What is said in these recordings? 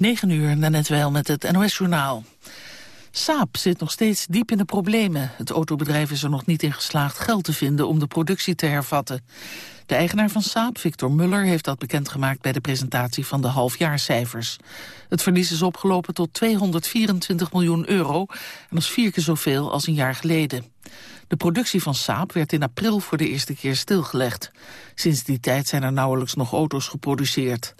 9 uur, net wel met het NOS-journaal. Saab zit nog steeds diep in de problemen. Het autobedrijf is er nog niet in geslaagd geld te vinden om de productie te hervatten. De eigenaar van Saab, Victor Muller, heeft dat bekendgemaakt bij de presentatie van de halfjaarcijfers. Het verlies is opgelopen tot 224 miljoen euro en dat is vier keer zoveel als een jaar geleden. De productie van Saab werd in april voor de eerste keer stilgelegd. Sinds die tijd zijn er nauwelijks nog auto's geproduceerd.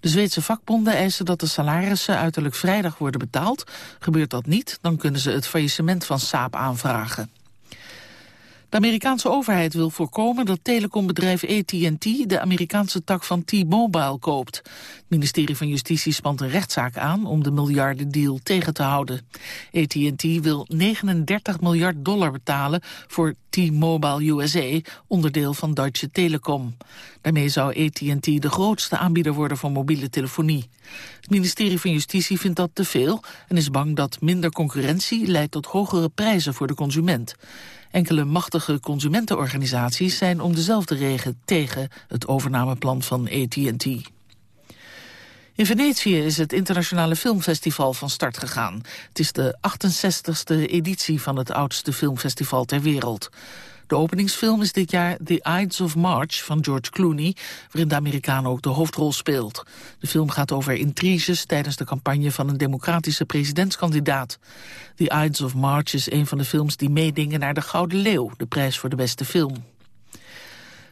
De Zweedse vakbonden eisen dat de salarissen uiterlijk vrijdag worden betaald. Gebeurt dat niet, dan kunnen ze het faillissement van Saab aanvragen. De Amerikaanse overheid wil voorkomen dat telecombedrijf AT&T de Amerikaanse tak van T-Mobile koopt. Het ministerie van Justitie spant een rechtszaak aan om de miljardendeal tegen te houden. AT&T wil 39 miljard dollar betalen voor T-Mobile USA, onderdeel van Deutsche Telekom. Daarmee zou AT&T de grootste aanbieder worden van mobiele telefonie. Het ministerie van Justitie vindt dat te veel en is bang dat minder concurrentie leidt tot hogere prijzen voor de consument. Enkele machtige consumentenorganisaties zijn om dezelfde reden tegen het overnameplan van AT&T. In Venetië is het internationale filmfestival van start gegaan. Het is de 68ste editie van het oudste filmfestival ter wereld. De openingsfilm is dit jaar The Ides of March van George Clooney... waarin de Amerikaan ook de hoofdrol speelt. De film gaat over intriges tijdens de campagne van een democratische presidentskandidaat. The Ides of March is een van de films die meedingen naar de Gouden Leeuw... de prijs voor de beste film.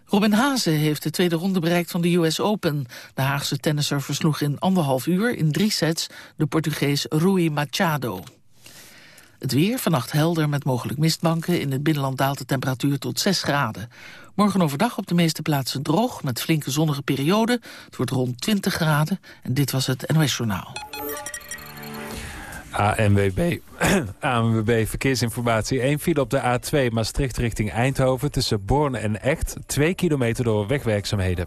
Robin Haase heeft de tweede ronde bereikt van de US Open. De Haagse tennisser versloeg in anderhalf uur in drie sets de Portugees Rui Machado. Het weer, vannacht helder met mogelijk mistbanken. In het binnenland daalt de temperatuur tot 6 graden. Morgen overdag op de meeste plaatsen droog met flinke zonnige perioden. Het wordt rond 20 graden. En dit was het NOS Journaal. ANWB, ANWB Verkeersinformatie. 1 file op de A2 Maastricht richting Eindhoven... tussen Born en Echt. 2 kilometer door wegwerkzaamheden.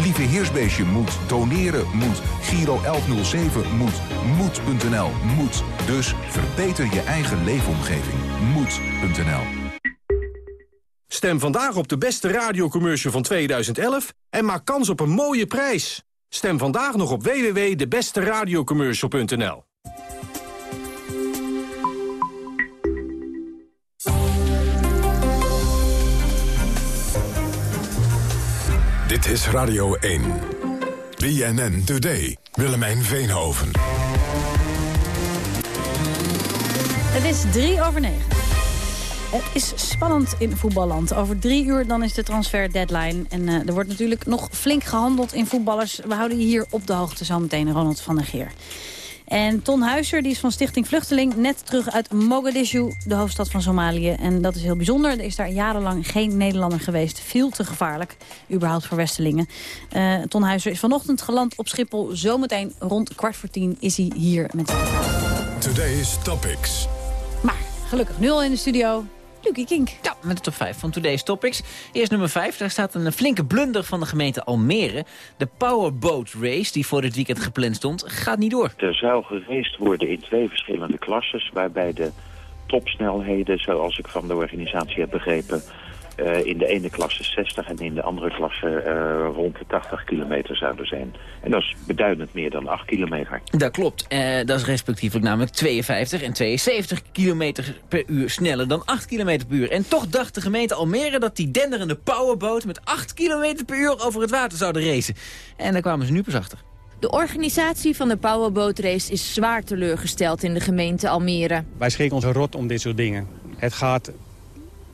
Lieve Heersbeestje moet, doneren moet, Giro 1107 moet, moed.nl moet. Dus verbeter je eigen leefomgeving. Moed.nl Stem vandaag op de beste radiocommercial van 2011 en maak kans op een mooie prijs. Stem vandaag nog op www.debesteradiocommercial.nl Dit is Radio 1. BNN Today. Willemijn Veenhoven. Het is drie over negen. Het is spannend in voetballand. Over drie uur dan is de transfer deadline. En uh, er wordt natuurlijk nog flink gehandeld in voetballers. We houden je hier op de hoogte zometeen, Ronald van der Geer. En Ton Huizer, die is van Stichting Vluchteling, net terug uit Mogadishu, de hoofdstad van Somalië. En dat is heel bijzonder. Er is daar jarenlang geen Nederlander geweest. Veel te gevaarlijk, überhaupt voor Westelingen. Uh, Ton Huizer is vanochtend geland op Schiphol. Zometeen rond kwart voor tien is hij hier met Today's Topics. Maar gelukkig nu al in de studio. Lucie Kink. Ja, met de top 5 van Today's Topics. Eerst nummer 5, daar staat een flinke blunder van de gemeente Almere. De Powerboat Race, die voor dit weekend gepland stond, gaat niet door. Er zou gereest worden in twee verschillende klasses... waarbij de topsnelheden, zoals ik van de organisatie heb begrepen... Uh, in de ene klasse 60 en in de andere klasse uh, rond de 80 kilometer zouden zijn. En dat is beduidend meer dan 8 kilometer. Dat klopt. Uh, dat is respectievelijk namelijk 52 en 72 kilometer per uur sneller dan 8 kilometer per uur. En toch dacht de gemeente Almere dat die denderende powerboot met 8 kilometer per uur over het water zouden racen. En daar kwamen ze nu pas achter. De organisatie van de powerbootrace is zwaar teleurgesteld in de gemeente Almere. Wij schrikken ons rot om dit soort dingen. Het gaat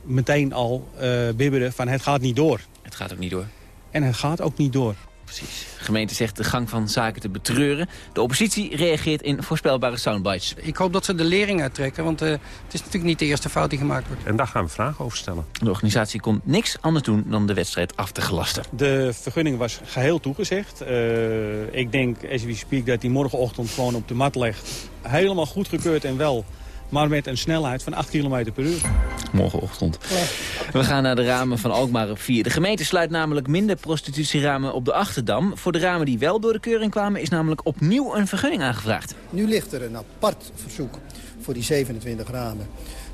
meteen al uh, bibberen van het gaat niet door. Het gaat ook niet door. En het gaat ook niet door. precies. De gemeente zegt de gang van zaken te betreuren. De oppositie reageert in voorspelbare soundbites. Ik hoop dat ze de lering uittrekken, want uh, het is natuurlijk niet de eerste fout die gemaakt wordt. En daar gaan we vragen over stellen. De organisatie kon niks anders doen dan de wedstrijd af te gelasten. De vergunning was geheel toegezegd. Uh, ik denk, as we speak, dat die morgenochtend gewoon op de mat legt. Helemaal goedgekeurd en wel maar met een snelheid van 8 km per uur. Morgenochtend. We gaan naar de ramen van Alkmaar op 4. De gemeente sluit namelijk minder prostitutieramen op de Achterdam. Voor de ramen die wel door de keuring kwamen is namelijk opnieuw een vergunning aangevraagd. Nu ligt er een apart verzoek voor die 27 ramen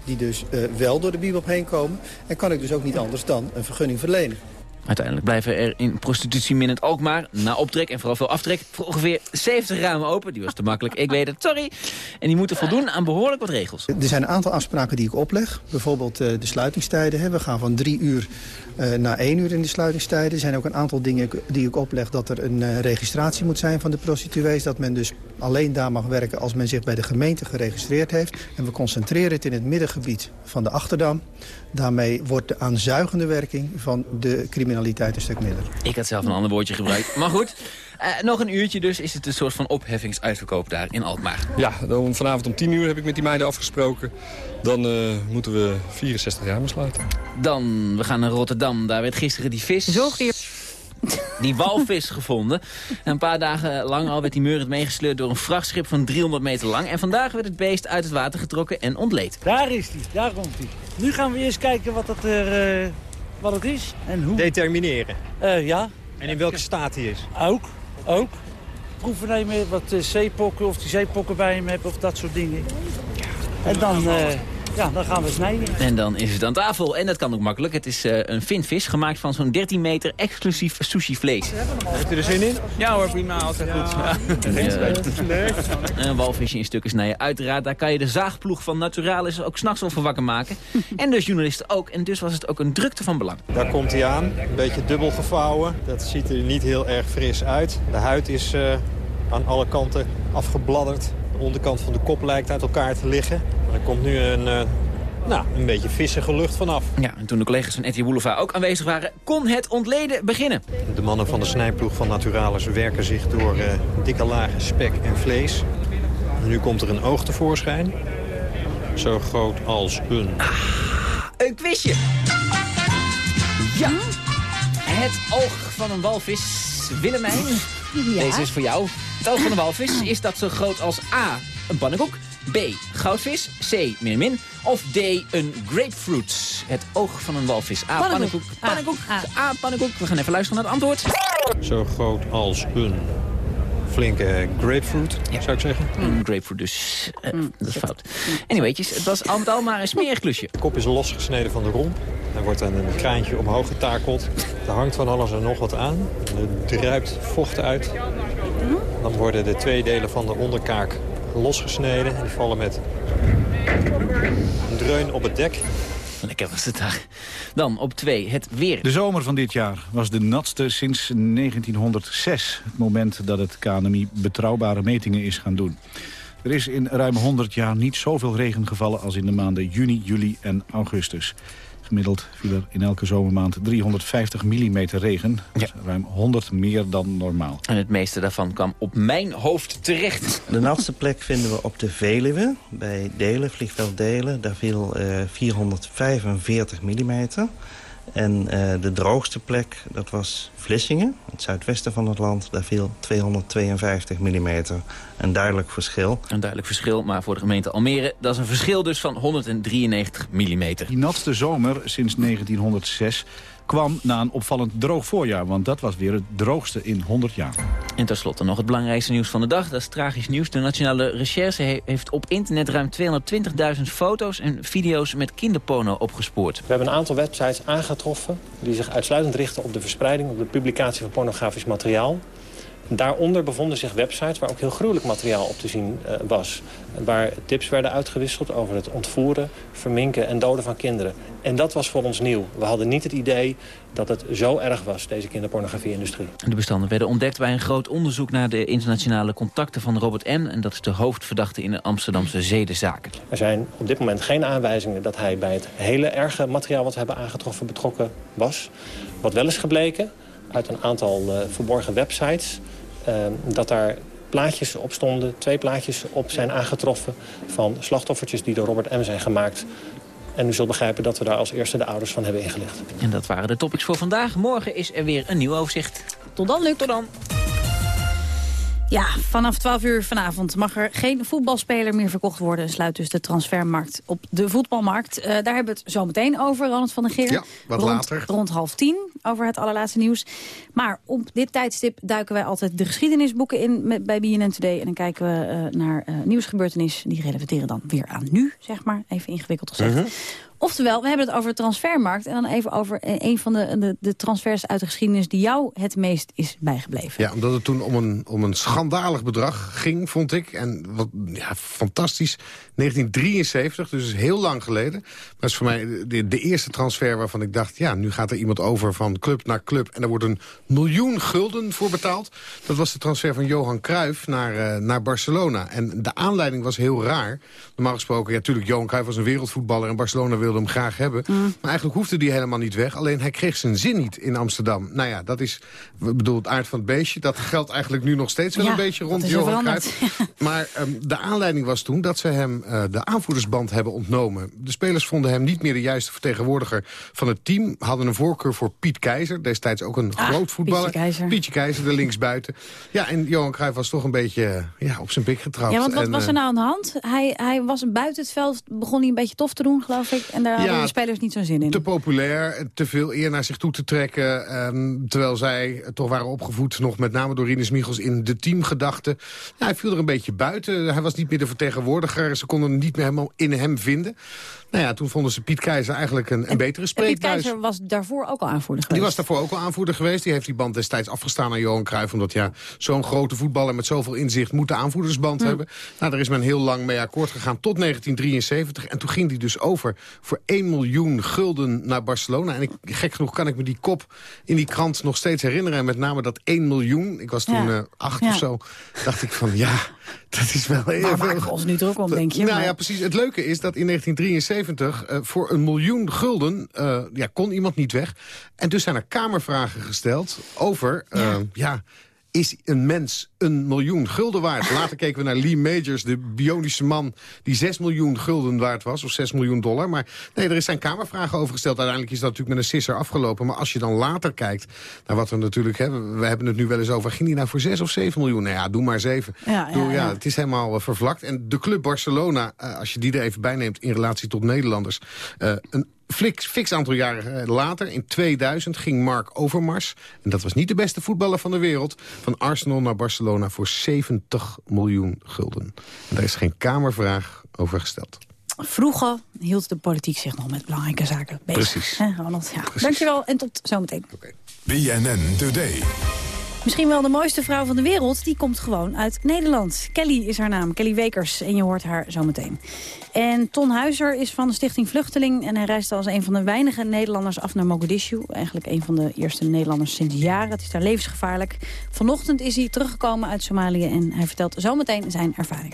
die dus uh, wel door de Bibop heen komen. En kan ik dus ook niet anders dan een vergunning verlenen. Uiteindelijk blijven er in prostitutie min ook maar na optrek en vooral veel aftrek, voor ongeveer 70 ramen open. Die was te makkelijk, ik weet het, sorry. En die moeten voldoen aan behoorlijk wat regels. Er zijn een aantal afspraken die ik opleg. Bijvoorbeeld uh, de sluitingstijden. We gaan van drie uur uh, na één uur in de sluitingstijden. Er zijn ook een aantal dingen die ik opleg dat er een uh, registratie moet zijn van de prostituees. Dat men dus alleen daar mag werken als men zich bij de gemeente geregistreerd heeft. En we concentreren het in het middengebied van de Achterdam. Daarmee wordt de aanzuigende werking van de criminaliteit een stuk minder. Ik had zelf een ander woordje gebruikt. Maar goed, uh, nog een uurtje dus is het een soort van opheffingsuitverkoop daar in Alkmaar. Ja, dan vanavond om 10 uur heb ik met die meiden afgesproken. Dan uh, moeten we 64 jaar sluiten. Dan, we gaan naar Rotterdam. Daar werd gisteren die vis... Zoogdier. Die walvis gevonden. En een paar dagen lang al werd die meurend meegesleurd door een vrachtschip van 300 meter lang. En vandaag werd het beest uit het water getrokken en ontleed. Daar is hij, daar komt hij. Nu gaan we eerst kijken wat het, er, uh, wat het is en hoe. Determineren? Uh, ja. En in welke staat hij is? Ook, ook. Proeven nemen, wat uh, zeepokken, of die zeepokken bij hem hebben of dat soort dingen. En dan... Ja, dan gaan we snijden. En dan is het aan tafel. En dat kan ook makkelijk. Het is uh, een vinvis gemaakt van zo'n 13 meter exclusief sushi vlees. Heeft u er zin in? Ja hoor, prima. Altijd goed. Ja. Een walvisje in stukken snijden. Uiteraard, daar kan je de zaagploeg van Naturalis ook s'nachts over wakker maken. en dus journalisten ook. En dus was het ook een drukte van belang. Daar komt hij aan. Een beetje dubbel gevouwen. Dat ziet er niet heel erg fris uit. De huid is uh, aan alle kanten afgebladderd. De onderkant van de kop lijkt uit elkaar te liggen. Er komt nu een, uh, nou, een beetje vissige lucht vanaf. Ja, en toen de collega's van Etty Boulevard ook aanwezig waren... kon het ontleden beginnen. De mannen van de snijploeg van Naturalis werken zich door uh, dikke lagen spek en vlees. En nu komt er een oog tevoorschijn. Zo groot als een... Ah, een quizje. Ja, het oog van een walvis. Willemijn, ja. deze is voor jou. Het oog van een walvis is dat zo groot als A, een pannenkoek... B. Goudvis. C. Min min. Of D. Een grapefruit. Het oog van een walvis. A. Pannenkoek. Pannenkoek. A. Pannenkoek. We gaan even luisteren naar het antwoord. Zo groot als een flinke grapefruit, ja. zou ik zeggen. Een grapefruit dus. Uh, mm, dat is fout. Anywaytjes, het was al met al maar een smerig klusje. De kop is losgesneden van de romp. Er wordt dan een kraantje omhoog getakeld. Er hangt van alles en nog wat aan. Er druipt vocht uit. Dan worden de twee delen van de onderkaak losgesneden. En die vallen met een dreun op het dek. Lekker was het daar. Dan op twee, het weer. De zomer van dit jaar was de natste sinds 1906. Het moment dat het KNMI betrouwbare metingen is gaan doen. Er is in ruim 100 jaar niet zoveel regen gevallen als in de maanden juni, juli en augustus. Gemiddeld viel er in elke zomermaand 350 mm regen. Ja. ruim 100 meer dan normaal. En het meeste daarvan kwam op mijn hoofd terecht. De natste plek vinden we op de Veluwe. Bij Delen, vliegveld Delen. Daar viel uh, 445 mm. En uh, de droogste plek, dat was Vlissingen, het zuidwesten van het land. Daar viel 252 mm. Een duidelijk verschil. Een duidelijk verschil, maar voor de gemeente Almere... dat is een verschil dus van 193 mm. Die natste zomer sinds 1906 kwam na een opvallend droog voorjaar. Want dat was weer het droogste in 100 jaar. En tenslotte nog het belangrijkste nieuws van de dag. Dat is tragisch nieuws. De Nationale Recherche heeft op internet ruim 220.000 foto's en video's met kinderporno opgespoord. We hebben een aantal websites aangetroffen... die zich uitsluitend richten op de verspreiding... op de publicatie van pornografisch materiaal. Daaronder bevonden zich websites waar ook heel gruwelijk materiaal op te zien uh, was. Waar tips werden uitgewisseld over het ontvoeren, verminken en doden van kinderen. En dat was voor ons nieuw. We hadden niet het idee dat het zo erg was, deze kinderpornografie-industrie. De bestanden werden ontdekt bij een groot onderzoek naar de internationale contacten van Robert M. En dat is de hoofdverdachte in de Amsterdamse zedenzaken. Er zijn op dit moment geen aanwijzingen dat hij bij het hele erge materiaal wat we hebben aangetroffen betrokken was. Wat wel is gebleken uit een aantal eh, verborgen websites... eh, dat daar plaatjes op stonden, twee plaatjes op zijn aangetroffen... van slachtoffertjes die door Robert M. zijn gemaakt. En u zult begrijpen dat we daar als eerste de ouders van hebben ingelicht. En dat waren de topics voor vandaag. Morgen is er weer een nieuw overzicht. Tot dan, Luc. Tot dan. Ja, vanaf 12 uur vanavond mag er geen voetbalspeler meer verkocht worden. Sluit dus de transfermarkt op de voetbalmarkt. Uh, daar hebben we het zo meteen over, Ronald van der Geer. Ja, wat rond, later. Rond half tien over het allerlaatste nieuws. Maar op dit tijdstip duiken wij altijd de geschiedenisboeken in met, bij BNN Today. En dan kijken we uh, naar uh, nieuwsgebeurtenissen. Die relateren dan weer aan nu, zeg maar. Even ingewikkeld gezegd. Mhm. Oftewel, we hebben het over de transfermarkt. En dan even over een van de, de, transfers uit de geschiedenis... die jou het meest is bijgebleven. Ja, omdat het toen om een, om een schandalig bedrag ging, vond ik. En wat ja, fantastisch. 1973, dus heel lang geleden. Dat is voor mij de, de eerste transfer waarvan ik dacht... ja, nu gaat er iemand over van club naar club... en er wordt een miljoen gulden voor betaald. Dat was de transfer van Johan Cruijff naar, uh, naar Barcelona. En de aanleiding was heel raar. Normaal gesproken, ja, natuurlijk, Johan Cruijff was een wereldvoetballer... en Barcelona wilde hem graag hebben. Mm. Maar eigenlijk hoefde hij helemaal niet weg. Alleen hij kreeg zijn zin niet in Amsterdam. Nou ja, dat is, ik bedoel, het aard van het beestje. Dat geldt eigenlijk nu nog steeds wel ja, een beetje rond Johan Cruijff. Maar um, de aanleiding was toen dat ze hem uh, de aanvoerdersband hebben ontnomen. De spelers vonden hem niet meer de juiste vertegenwoordiger van het team. Hadden een voorkeur voor Piet Keizer. Destijds ook een ah, groot voetballer. Pietje Keizer. Pietje Keizer, de linksbuiten. Ja, en Johan Cruijff was toch een beetje ja, op zijn pik getrapt. Ja, want wat en, was er nou aan de hand? Hij, hij was buiten het veld, begon hij een beetje tof te doen, geloof ik. En daar ja, hadden de spelers niet zo'n zin in. Te populair, te veel eer naar zich toe te trekken. Um, terwijl zij toch waren opgevoed, nog met name door Rinus Michels, in de teamgedachte. Ja, hij viel er een beetje buiten. Hij was niet meer de vertegenwoordiger. Ze konden niet meer helemaal in hem vinden. Nou ja, toen vonden ze Piet Keizer eigenlijk een, een betere spreekbuis. Piet Keizer was daarvoor ook al aanvoerder geweest. Die was daarvoor ook al aanvoerder geweest. Die heeft die band destijds afgestaan aan Johan Cruijff. Omdat ja, zo'n grote voetballer met zoveel inzicht moet de aanvoerdersband Hm. mm. hebben. Nou, daar is men heel lang mee akkoord gegaan tot 1973. En toen ging die dus over voor 1 miljoen gulden naar Barcelona. En ik, gek genoeg kan ik me die kop in die krant nog steeds herinneren. En met name dat 1 miljoen, ik was toen ja. uh, acht ja. of zo, dacht ik van ja, dat is wel heel Waar maken we ons nu druk om, denk je? Nou maar... ja, precies. Het leuke is dat in 1973 uh, voor een miljoen gulden uh, ja, kon iemand niet weg. En dus zijn er kamervragen gesteld over... Ja. ja is een mens een miljoen gulden waard? Later keken we naar Lee Majors, de bionische man... die 6 miljoen gulden waard was, of 6 miljoen dollar. Maar nee, er zijn kamervragen over gesteld. Uiteindelijk is dat natuurlijk met een sisser afgelopen. Maar als je dan later kijkt naar wat we natuurlijk hebben... we hebben het nu wel eens over, ging die nou voor 6 of 7 miljoen? Nou ja, doe maar 7. Ja, doe, ja, ja, ja. Het is helemaal uh, vervlakt. En de club Barcelona, uh, als je die er even bij neemt... in relatie tot Nederlanders... Uh, een Fix, fix aantal jaren later, in 2000, ging Mark Overmars... en dat was niet de beste voetballer van de wereld... van Arsenal naar Barcelona voor 70 miljoen gulden. En daar is geen kamervraag over gesteld. Vroeger hield de politiek zich nog met belangrijke zaken bezig. Precies. Hè, Ronald? Ja. Precies. Dankjewel en tot zometeen. Okay. BNN Today. Misschien wel de mooiste vrouw van de wereld, die komt gewoon uit Nederland. Kelly is haar naam, Kelly Wekers, en je hoort haar zometeen. En Ton Huizer is van de Stichting Vluchteling... en hij reisde als een van de weinige Nederlanders af naar Mogadishu. Eigenlijk een van de eerste Nederlanders sinds jaren. Het is daar levensgevaarlijk. Vanochtend is hij teruggekomen uit Somalië... en hij vertelt zometeen zijn ervaring.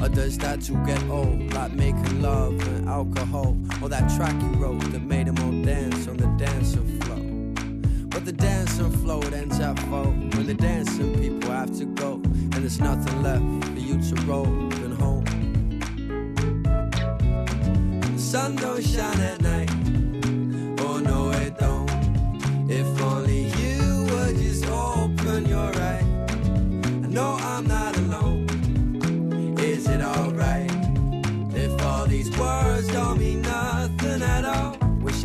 Or does that too get old? Like making love and alcohol? Or that track you wrote that made them all dance on the dancing floor? But the dancing floor it ends at four When the dancing people have to go And there's nothing left for you to roll than home The sun don't shine at night Oh no it don't If only you would just open your eyes I know I'm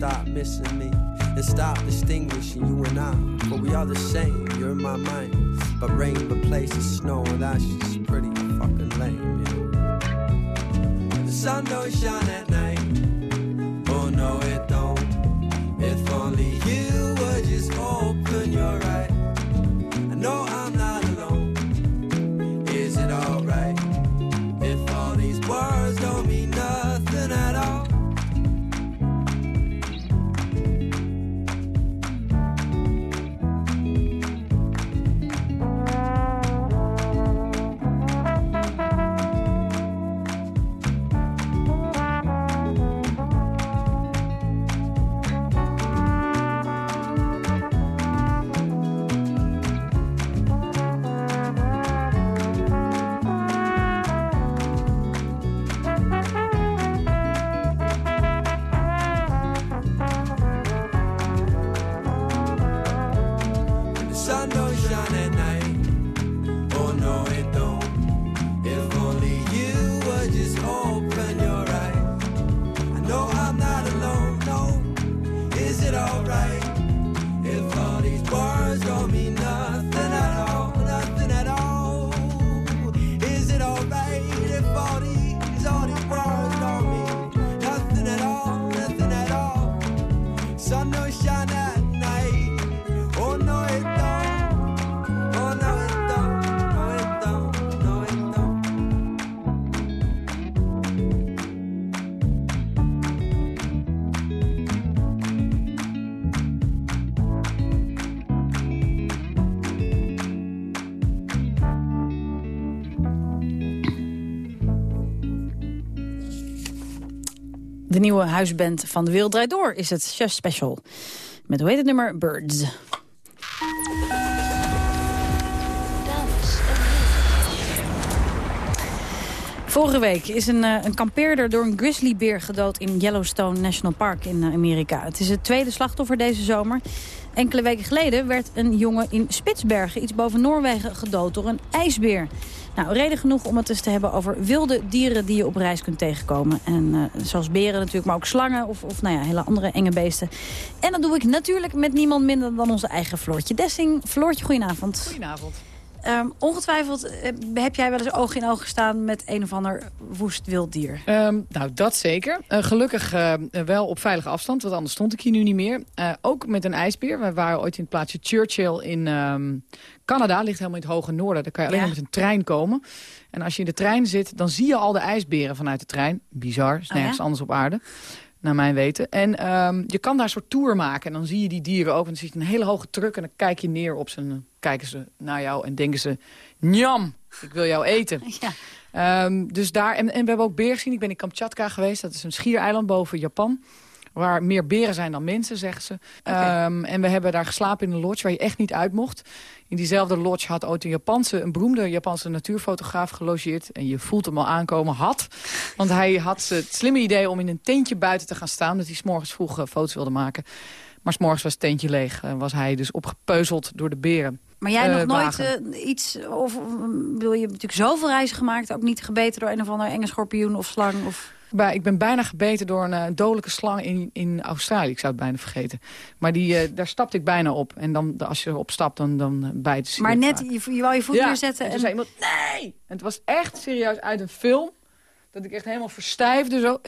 stop missing me and stop distinguishing you and I. But we are the same, you're in my mind. But rain replaces snow, and that's just pretty fucking lame, yeah. The sun don't shine at night. Oh no, it don't. If only you would just open De nieuwe huisband van De Wereld Draait Door is het Chef Special. Met hoe heet het nummer? Birds. Vorige week is een, eh, een kampeerder door een grizzlybeer gedood in Yellowstone National Park in eh, Amerika. Het is het tweede slachtoffer deze zomer. Enkele weken geleden werd een jongen in Spitsbergen, iets boven Noorwegen, gedood door een ijsbeer. Nou, reden genoeg om het eens te hebben over wilde dieren die je op reis kunt tegenkomen. En eh, zoals beren natuurlijk, maar ook slangen of, of nou ja, hele andere enge beesten. En dat doe ik natuurlijk met niemand minder dan onze eigen Floortje Dessing. Floortje, goedenavond. Goedenavond. Ehm, ongetwijfeld eh, heb jij wel eens oog in oog gestaan met een of ander woest wild dier. Ehm, nou, dat zeker. Eh, gelukkig wel op veilige afstand, want anders stond ik hier nu niet meer. Ook met een ijsbeer. We waren ooit in het plaatsje Churchill in ehm, Canada. Ligt helemaal in het hoge noorden. Daar kan je alleen Ja. maar met een trein komen. En als je in de trein zit, dan zie je al de ijsberen vanuit de trein. Bizar, is Oh, nergens ja? anders op aarde. Naar mijn weten. En ehm, je kan daar een soort tour maken. En dan zie je die dieren ook. En dan zie je een hele hoge truck. En dan kijk je neer op ze. En dan kijken ze naar jou. En denken ze, njam, ik wil jou eten. Ja. Ehm, dus daar, en, en we hebben ook beren gezien. Ik ben in Kamchatka geweest. Dat is een schiereiland boven Japan. Waar meer beren zijn dan mensen, zeggen ze. Ehm, en we hebben daar geslapen in een lodge waar je echt niet uit mocht. In diezelfde lodge had ooit een Japanse, een beroemde Japanse natuurfotograaf gelogeerd. En je voelt hem al aankomen, had. Want hij had het slimme idee om in een tentje buiten te gaan staan. Dat hij s'morgens vroeg eh, foto's wilde maken. Maar s'morgens was het tentje leeg. En was hij dus opgepeuzeld door de beren. Maar jij Eh, nog nooit eh, iets, of bedoel, je hebt natuurlijk zoveel reizen gemaakt, ook niet gebeten door een of ander enge schorpioen of slang? Of... Ik ben bijna gebeten door een eh, dodelijke slang in, in Australië. Ik zou het bijna vergeten. Maar die, eh, daar stapte ik bijna op. En dan, als je erop stapt, dan, dan eh, bijten ze Maar net, vaak. je, je wou je voet neerzetten en en... toen zei iemand, nee! En het was echt serieus uit een film. Dat ik echt helemaal verstijfde zo.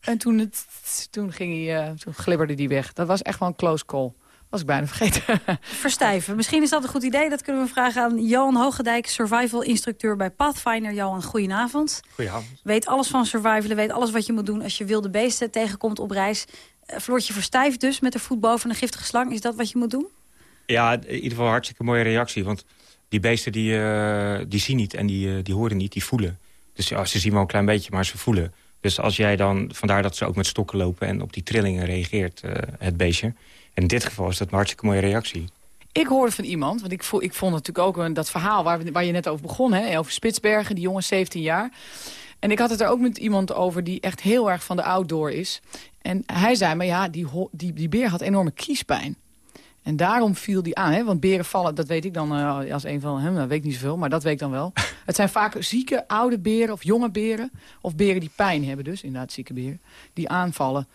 en toen, het, toen, ging hij, toen glibberde die weg. Dat was echt wel een close call. Was ik bijna vergeten. verstijven. Misschien is dat een goed idee. Dat kunnen we vragen aan Johan Hogendijk, survival instructeur bij Pathfinder. Johan, goedenavond. Goedenavond. Weet alles van survivalen, weet alles wat je moet doen als je wilde beesten tegenkomt op reis. Eh, Floortje verstijft dus met de voet boven een giftige slang. Is dat wat je moet doen? Ja, in ieder geval hartstikke mooie reactie. Want die beesten die, eh, die zien niet en die, eh, die horen niet, die voelen. Dus ja, ze zien wel een klein beetje, maar ze voelen. Dus als jij dan, vandaar dat ze ook met stokken lopen... en op die trillingen reageert, eh, het beestje. En in dit geval is dat een hartstikke mooie reactie. Ik hoorde van iemand, want ik, vo- ik vond natuurlijk ook een, dat verhaal waar, we- waar je net over begon, hè, over Spitsbergen, die jongen 17 jaar. En ik had het er ook met iemand over die echt heel erg van de outdoor is. En hij zei, maar ja, die, die, die beer had enorme kiespijn. En daarom viel die aan. Hè? Want beren vallen, dat weet ik dan uh, als een van hem. Dat weet ik niet zoveel, maar dat weet ik dan wel. het zijn vaak zieke oude beren of jonge beren. Of beren die pijn hebben dus, inderdaad zieke beren. Die aanvallen.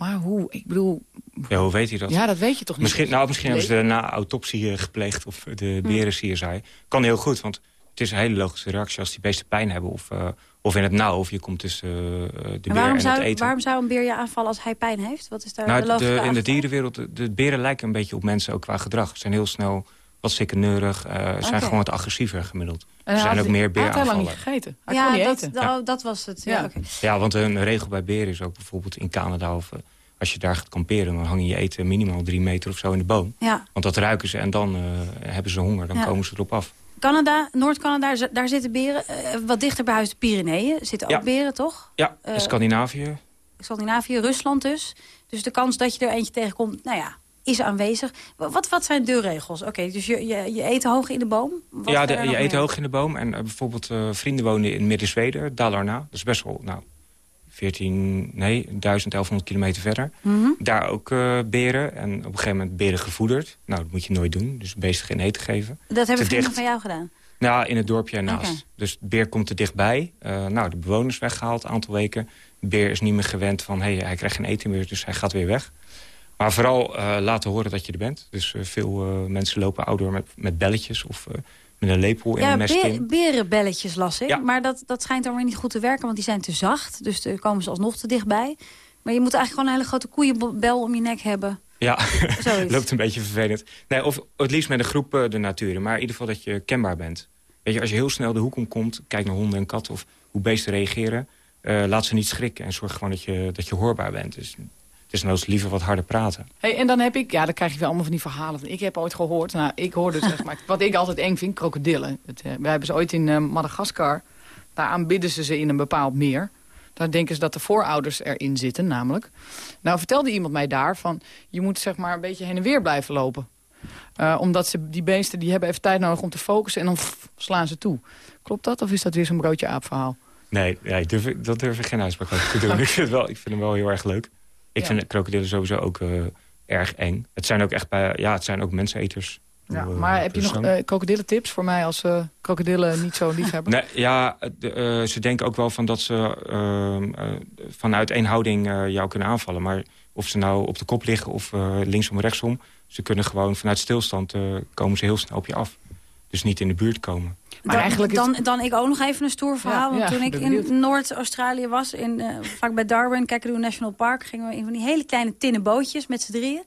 Maar hoe? Ik bedoel... Ja, hoe weet hij dat? Ja, dat weet je toch niet? Misschien, nou, misschien hebben ze na autopsie gepleegd of de hm. beren CSI. Kan heel goed, want het is een hele logische reactie als die beesten pijn hebben. Of, uh, of in het nauw, of je komt tussen uh, de beer en zou, het eten. Waarom zou een beer je aanvallen als hij pijn heeft? Wat is daar nou, de logische In de dierenwereld, de, de, beren lijken een beetje op mensen ook qua gedrag. Ze zijn heel snel wat sikkeneurig, uh, zijn okay. gewoon wat agressiever gemiddeld. En er zijn ook meer beeraanvallen. Hij had lang niet gegeten. Hij ja, niet dat, eten. ja, dat was het. Ja, ja. Okay. ja, want een regel bij beren is ook bijvoorbeeld in Canada... of als je daar gaat kamperen, dan hang je je eten minimaal drie meter of zo in de boom. Ja. Want dat ruiken ze en dan uh, hebben ze honger, dan ja. komen ze erop af. Canada, Noord-Canada, daar zitten beren. Uh, wat dichter bij huis de Pyreneeën zitten ook ja. beren, toch? Ja, uh, Scandinavië. Scandinavië, Rusland dus. Dus de kans dat je er eentje tegenkomt, nou ja, is aanwezig. Wat, wat zijn de regels? Oké, okay, dus je, je, je eet hoog in de boom? Wat ja, de, je eet hoog in de boom. En bijvoorbeeld vrienden wonen in Midden-Zweden, Dalarna. Dat is best wel, nou, 14, nee, 1100 kilometer verder. Mhm. Mm -hmm. Daar ook uh, beren. En op een gegeven moment beren gevoederd. Nou, dat moet je nooit doen. Dus beesten geen eten geven. Dat hebben vrienden dicht. van jou gedaan? Nou, in het dorpje ernaast. Okay. Dus de beer komt te dichtbij. Uh, nou, de bewoners weggehaald, een aantal weken. De beer is niet meer gewend van, hé, hey, hij krijgt geen eten meer, dus hij gaat weer weg. Maar vooral uh, laten horen dat je er bent. Dus veel mensen lopen ouder met, met belletjes of met een lepel in ja, een mest be berenbelletjes las ik. Ja. Maar dat, dat schijnt dan weer niet goed te werken, want die zijn te zacht. Dus daar komen ze alsnog te dichtbij. Maar je moet eigenlijk gewoon een hele grote koeienbel om je nek hebben. Ja, loopt een beetje vervelend. Nee, of het liefst met een groep de natuur. Maar in ieder geval dat je kenbaar bent. Weet je, als je heel snel de hoek om komt, kijk naar honden en katten... of hoe beesten reageren, uh, laat ze niet schrikken... en zorg gewoon dat je, dat je hoorbaar bent. Dus eens liever wat harder praten. Hey, en dan heb ik, ja, dan krijg je wel allemaal van die verhalen. Ik heb ooit gehoord, nou, ik hoorde zeg maar, wat ik altijd eng vind, krokodillen. Het, uh, wij hebben ze ooit in uh, Madagaskar, daar aanbidden ze ze in een bepaald meer. Daar denken ze dat de voorouders erin zitten, namelijk. Nou vertelde iemand mij daar van, je moet zeg maar een beetje heen en weer blijven lopen. Uh, omdat ze, die beesten die hebben even tijd nodig om te focussen en dan slaan ze toe. Klopt dat of is dat weer zo'n broodje aap verhaal? Nee, nee durf, dat durf ik geen uitspraak over te doen. ik, vind wel, ik vind hem wel heel erg leuk. Ik ja. vind krokodillen sowieso ook uh, erg eng. Het zijn ook echt bij, ja, het zijn ook menseneters. Ja, maar heb je nog uh, krokodillentips voor mij als uh, krokodillen niet zo lief hebben? Nee, ja, de, ze denken ook wel van dat ze ehm, vanuit één houding jou kunnen aanvallen. Maar of ze nou op de kop liggen of linksom rechtsom... ze kunnen gewoon vanuit stilstand komen ze heel snel op je af. Dus niet in de buurt komen. Maar dan, eigenlijk dan, dan ik ook nog even een stoer verhaal. Ja, want ja, toen ik in Noord-Australië was, in, uh, vaak bij Darwin, Kakadu National Park... gingen we in van die hele kleine tinnen bootjes met z'n drieën.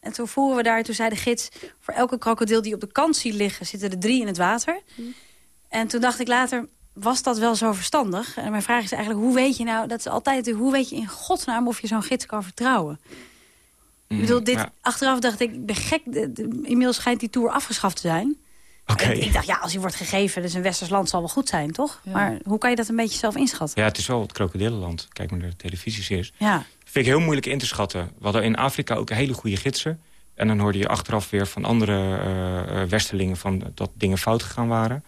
En toen voeren we daar, toen zei de gids... voor elke krokodil die op de kant ziet liggen, zitten er drie in het water. Mm. En toen dacht ik later, was dat wel zo verstandig? En mijn vraag is eigenlijk, hoe weet je nou... dat is altijd, hoe weet je in godsnaam of je zo'n gids kan vertrouwen? Mm, ik bedoel, dit, ja. achteraf dacht ik, ik ben gek. De, de, inmiddels schijnt die tour afgeschaft te zijn. Okay. Ik dacht, ja, als hij wordt gegeven, dus een westers land zal wel goed zijn, toch? Ja. Maar hoe kan je dat een beetje zelf inschatten? Ja, het is wel het krokodillenland. Kijk maar naar de televisieseries. Ja. Vind ik heel moeilijk in te schatten. We hadden in Afrika ook hele goede gidsen. En dan hoorde je achteraf weer van andere uh, westerlingen... Van, dat dingen fout gegaan waren.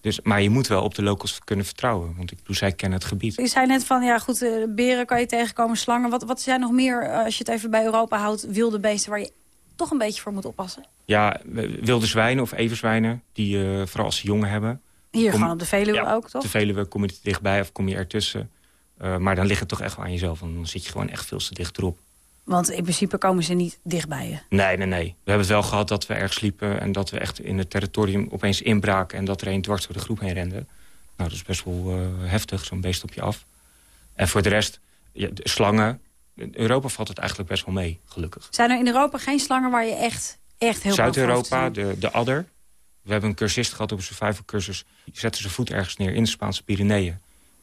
Dus, maar je moet wel op de locals kunnen vertrouwen. Want ik bedoel, zij kennen het gebied. Je zei net van, ja goed, uh, beren kan je tegenkomen, slangen. Wat, wat zijn nog meer, als je het even bij Europa houdt... wilde beesten waar je toch een beetje voor moet oppassen? Ja, wilde zwijnen of everzwijnen, die uh, vooral als ze jongen hebben. Hier kom, gewoon op de Veluwe ja, ook, toch? Op de Veluwe kom je er dichtbij of kom je ertussen. Uh, maar dan ligt het toch echt wel aan jezelf. Want dan zit je gewoon echt veel te dicht erop. Want in principe komen ze niet dichtbij je? Nee, nee, nee. We hebben het wel gehad dat we ergens liepen... en dat we echt in het territorium opeens inbraken... en dat er een dwars door de groep heen rende. Nou, dat is best wel uh, heftig, zo'n beest op je af. En voor de rest, ja, de slangen... In Europa valt het eigenlijk best wel mee, gelukkig. Zijn er in Europa geen slangen waar je echt, echt heel Zuid-Europa, de, de adder. We hebben een cursist gehad op een survival cursus. Die zette zijn voet ergens neer in de Spaanse Pyreneeën.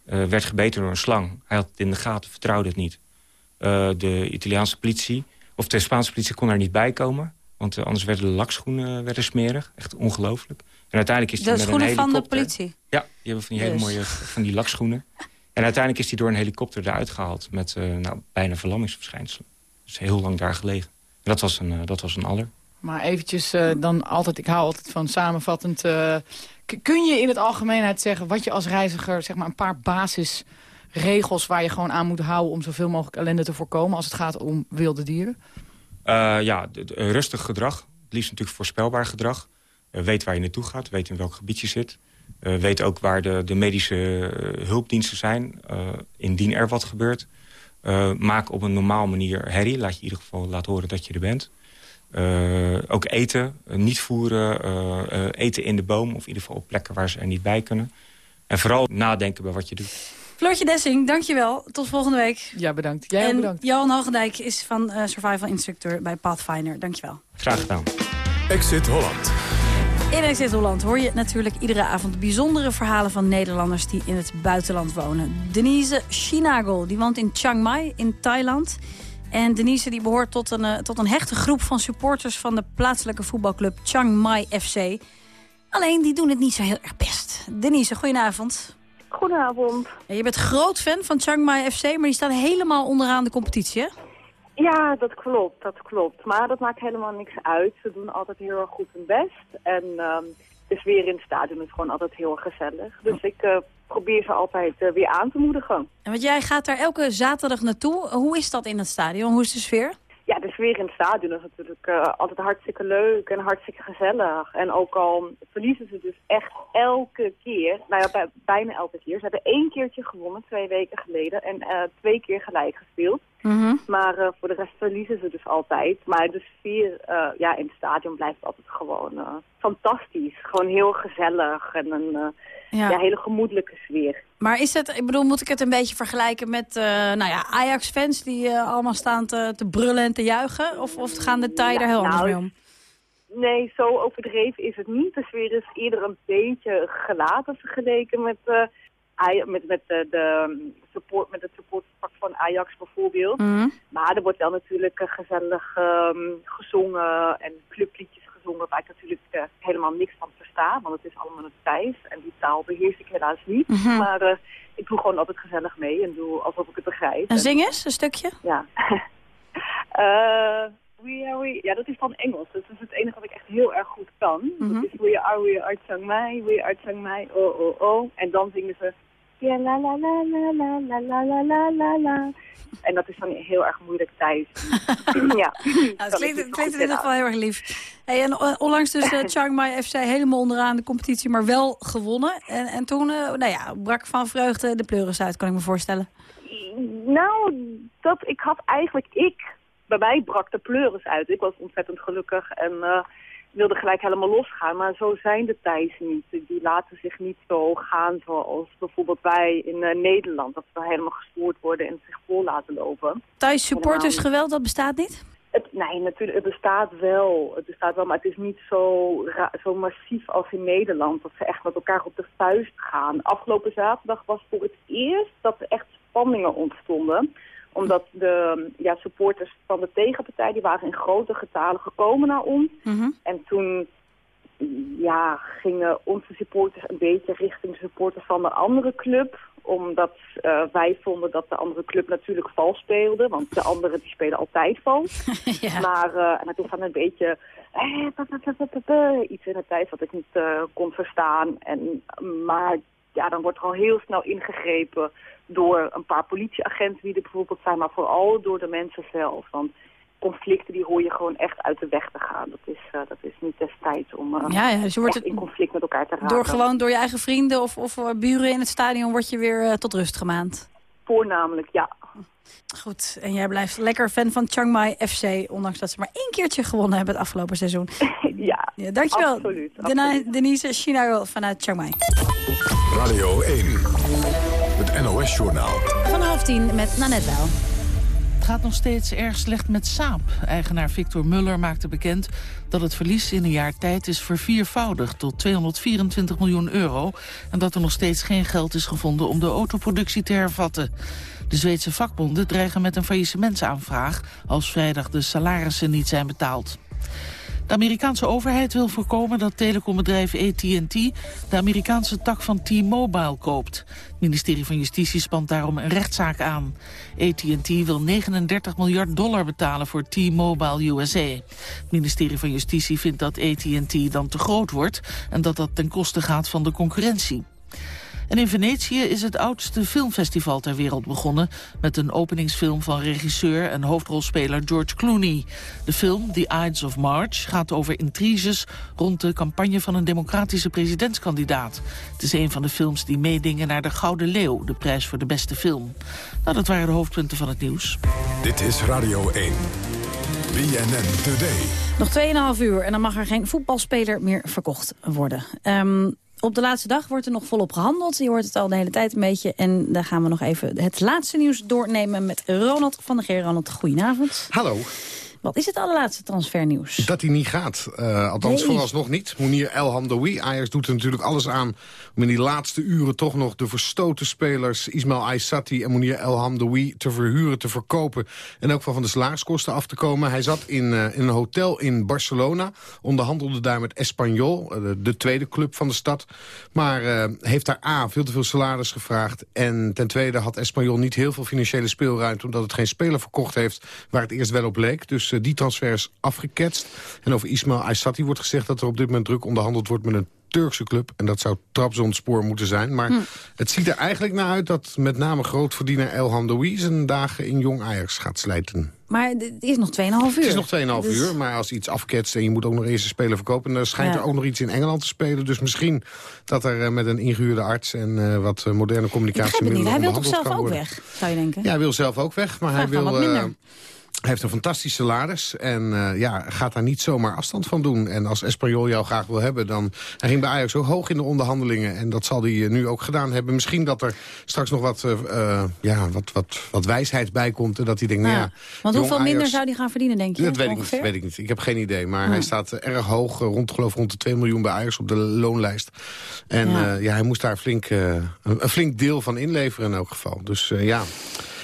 Uh, werd gebeten door een slang. Hij had het in de gaten, vertrouwde het niet. Uh, de Italiaanse politie, of de Spaanse politie kon er niet bij komen. Want uh, anders werden de lakschoenen werden smerig. Echt ongelooflijk. En uiteindelijk is de met een helikopter... van de politie? Ja, die hebben van die hele dus. mooie van die lakschoenen. En uiteindelijk is hij door een helikopter eruit gehaald... met uh, nou, bijna verlammingsverschijnselen. Dus heel lang daar gelegen. En dat was een, uh, dat was een aller. Maar eventjes uh, dan altijd, ik hou altijd van samenvattend... Kun je in het algemeenheid zeggen wat je als reiziger... zeg maar een paar basisregels waar je gewoon aan moet houden... om zoveel mogelijk ellende te voorkomen als het gaat om wilde dieren? Ja, rustig gedrag. Het liefst natuurlijk voorspelbaar gedrag. weet waar je naartoe gaat, weet in welk gebied je zit. Weet ook waar de, de medische hulpdiensten zijn, indien er wat gebeurt. maak op een normaal manier herrie. Laat je in ieder geval laten horen dat je er bent. Uh, ook eten, uh, niet voeren, uh, eten in de boom... of in ieder geval op plekken waar ze er niet bij kunnen. En vooral nadenken bij wat je doet. Floortje Dessing, dankjewel. Tot volgende week. Ja, bedankt. Jij en bedankt. Johan Hogendijk is van Survival Instructor bij Pathfinder. Dankjewel. Graag gedaan. Exit Holland. In Exit Holland hoor je natuurlijk iedere avond bijzondere verhalen van Nederlanders die in het buitenland wonen. Denise Shinagel, die woont in Chiang Mai in Thailand. En Denise die behoort tot een, uh, tot een hechte groep van supporters van de plaatselijke voetbalclub Chiang Mai FC. Alleen die doen het niet zo heel erg best. Denise, goedenavond. Goedenavond. Ja, je bent groot fan van Chiang Mai FC, maar die staan helemaal onderaan de competitie, hè? Ja, dat klopt, dat klopt. Maar dat maakt helemaal niks uit. Ze doen altijd heel erg goed hun best. En um, de sfeer in het stadion is gewoon altijd heel gezellig. Dus ik uh, probeer ze altijd uh, weer aan te moedigen. En want jij gaat daar elke zaterdag naartoe. Hoe is dat in het stadion? Hoe is de sfeer? Ja, de sfeer in het stadion is natuurlijk uh, altijd hartstikke leuk en hartstikke gezellig. En ook al verliezen ze dus echt elke keer, nou ja, bij, bijna elke keer. Ze hebben één keertje gewonnen, twee weken geleden, en twee keer gelijk gespeeld. Mm -hmm. Maar uh, voor de rest verliezen ze dus altijd. Maar de sfeer ja, in het stadion blijft altijd gewoon fantastisch. Gewoon heel gezellig en een ja. ja. hele gemoedelijke sfeer. Maar is het, ik bedoel, moet ik het een beetje vergelijken met nou ja, Ajax-fans die allemaal staan te, te, brullen en te juichen? Of, of gaan de tijden ja, heel anders nou, mee om? Nee, zo overdreven is het niet. De sfeer is eerder een beetje gelaten vergeleken met, met, met de, de support, met het supportpak van Ajax bijvoorbeeld. Mm -hmm. Maar er wordt wel natuurlijk gezellig um, gezongen en clubliedjes gezongen waar ik natuurlijk uh, helemaal niks van versta, want het is allemaal het Thijs en die taal beheers ik helaas niet. Mm -hmm. Maar uh, ik doe gewoon altijd gezellig mee en doe alsof ik het begrijp. En zing eens, een stukje? Ja. uh, we are we, ja, dat is van Engels. Dat is het enige wat ik echt heel erg goed kan. Mhm. Mm -hmm. Dat is We are we are Chiang Mai, we are Chiang Mai, oh oh oh. En dan zingen ze ja la la la la la la la la la la la. En dat is dan heel erg moeilijk thuis. ja. Nou, het klinkt, het klinkt in ieder geval heel erg lief. Hey, en onlangs dus uh, Chiang Mai FC helemaal onderaan de competitie, maar wel gewonnen. En, en toen uh, nou ja, brak van vreugde de pleuris uit, kan ik me voorstellen. Nou, dat, ik had eigenlijk, ik, bij mij brak de pleuris uit. Ik was ontzettend gelukkig en uh, wilde gelijk helemaal losgaan. Maar zo zijn de Thais niet. Die laten zich niet zo gaan zoals bijvoorbeeld wij in uh, Nederland. Dat ze helemaal gestoord worden en zich vol laten lopen. Thais supportersgeweld, dat bestaat niet? Het, nee, natuurlijk, het bestaat wel. Het bestaat wel, maar het is niet zo, zo massief als in Nederland. Dat ze echt met elkaar op de vuist gaan. Afgelopen zaterdag was voor het eerst dat er echt spanningen ontstonden omdat de ja, supporters van de tegenpartij, die waren in grote getalen gekomen naar ons. Mm -hmm. En toen ja, gingen onze supporters een beetje richting de supporters van de andere club. Omdat uh, wij vonden dat de andere club natuurlijk vals speelde. Want de anderen die spelen altijd vals. ja. Maar uh, en het is dan een beetje eh, iets in het tijd wat ik niet uh, kon verstaan. En, maar ja, dan wordt er al heel snel ingegrepen door een paar politieagenten die er bijvoorbeeld zijn, maar vooral door de mensen zelf. Want conflicten die hoor je gewoon echt uit de weg te gaan. Dat is, uh, dat is niet destijds om uh, ja, ja, dus je wordt in conflict met elkaar te raken. Door gewoon door je eigen vrienden of, of buren in het stadion word je weer uh, tot rust gemaand. Voornamelijk, ja. Goed, en jij blijft lekker fan van Chiang Mai FC... ondanks dat ze maar één keertje gewonnen hebben het afgelopen seizoen. ja, ja, dankjewel. absoluut. absoluut. Denise China vanuit Chiang Mai. Radio 1, het NOS-journaal. Van half tien met Nanette Wel. Het gaat nog steeds erg slecht met Saab. Eigenaar Victor Muller maakte bekend dat het verlies in een jaar tijd is verviervoudigd tot 224 miljoen euro. En dat er nog steeds geen geld is gevonden om de autoproductie te hervatten. De Zweedse vakbonden dreigen met een faillissementsaanvraag als vrijdag de salarissen niet zijn betaald. De Amerikaanse overheid wil voorkomen dat telecombedrijf AT&T... de Amerikaanse tak van T-Mobile koopt. Het ministerie van Justitie spant daarom een rechtszaak aan. AT&T wil 39 miljard dollar betalen voor T-Mobile USA. Het ministerie van Justitie vindt dat AT&T dan te groot wordt... en dat dat ten koste gaat van de concurrentie. En in Venetië is het oudste filmfestival ter wereld begonnen... met een openingsfilm van regisseur en hoofdrolspeler George Clooney. De film, The Ides of March, gaat over intriges... rond de campagne van een democratische presidentskandidaat. Het is een van de films die meedingen naar de Gouden Leeuw... de prijs voor de beste film. Nou, dat waren de hoofdpunten van het nieuws. Dit is Radio 1. BNN Today. Nog 2,5 uur en dan mag er geen voetbalspeler meer verkocht worden. Um, op de laatste dag wordt er nog volop gehandeld. Je hoort het al de hele tijd een beetje. En daar gaan we nog even het laatste nieuws doornemen met Ronald van der Geer. Ronald, goedenavond. Hallo. Wat is het allerlaatste transfernieuws? Dat hij niet gaat. Uh, althans nee. vooralsnog niet. Mounir El Hamdoui. Ajax doet er natuurlijk alles aan om in die laatste uren toch nog de verstoten spelers... Ismail Aysati en Mounir El Hamdoui te verhuren, te verkopen... en ook van de salariskosten af te komen. Hij zat in, uh, in een hotel in Barcelona. Onderhandelde daar met Espanyol, uh, de tweede club van de stad. Maar heeft daar A, veel te veel salaris gevraagd. En ten tweede had Espanyol niet heel veel financiële speelruimte... omdat het geen speler verkocht heeft waar het eerst wel op leek. Dus die transfer is afgeketst. En over Ismail Aysati wordt gezegd dat er op dit moment druk onderhandeld wordt met een Turkse club. En dat zou Trabzonspoor moeten zijn. Maar hm. het ziet er eigenlijk naar uit dat met name grootverdiener El Hamdoui... zijn dagen in Jong Ajax gaat slijten. Maar het is nog 2,5 uur. Het is nog 2,5 dus... uur, maar als iets afketst en je moet ook nog eerst een speler verkopen... dan schijnt ja. er ook nog iets in Engeland te spelen. Dus misschien dat er uh, met een ingehuurde arts en uh, wat uh, moderne communicatie... Ik Hij wil toch zelf ook worden. weg, zou je denken? Ja, hij wil zelf ook weg, maar Vraag hij wil... Hij heeft een fantastisch salaris en uh, ja, gaat daar niet zomaar afstand van doen. En als Espanyol jou graag wil hebben, dan... Hij ging bij Ajax ook hoog in de onderhandelingen. En dat zal hij nu ook gedaan hebben. Misschien dat er straks nog wat, uh, ja, wat, wat, wat wijsheid bij komt. En dat hij denkt, nou ja... Want hoeveel Ajax, minder zou hij gaan verdienen, denk je? Dat weet ik, niet, weet ik niet. Ik heb geen idee. Maar hij staat erg hoog, rond, geloof rond de 2 miljoen bij Ajax op de loonlijst. En ja, uh, ja hij moest daar flink, een, een, flink deel van inleveren in elk geval. Dus ja...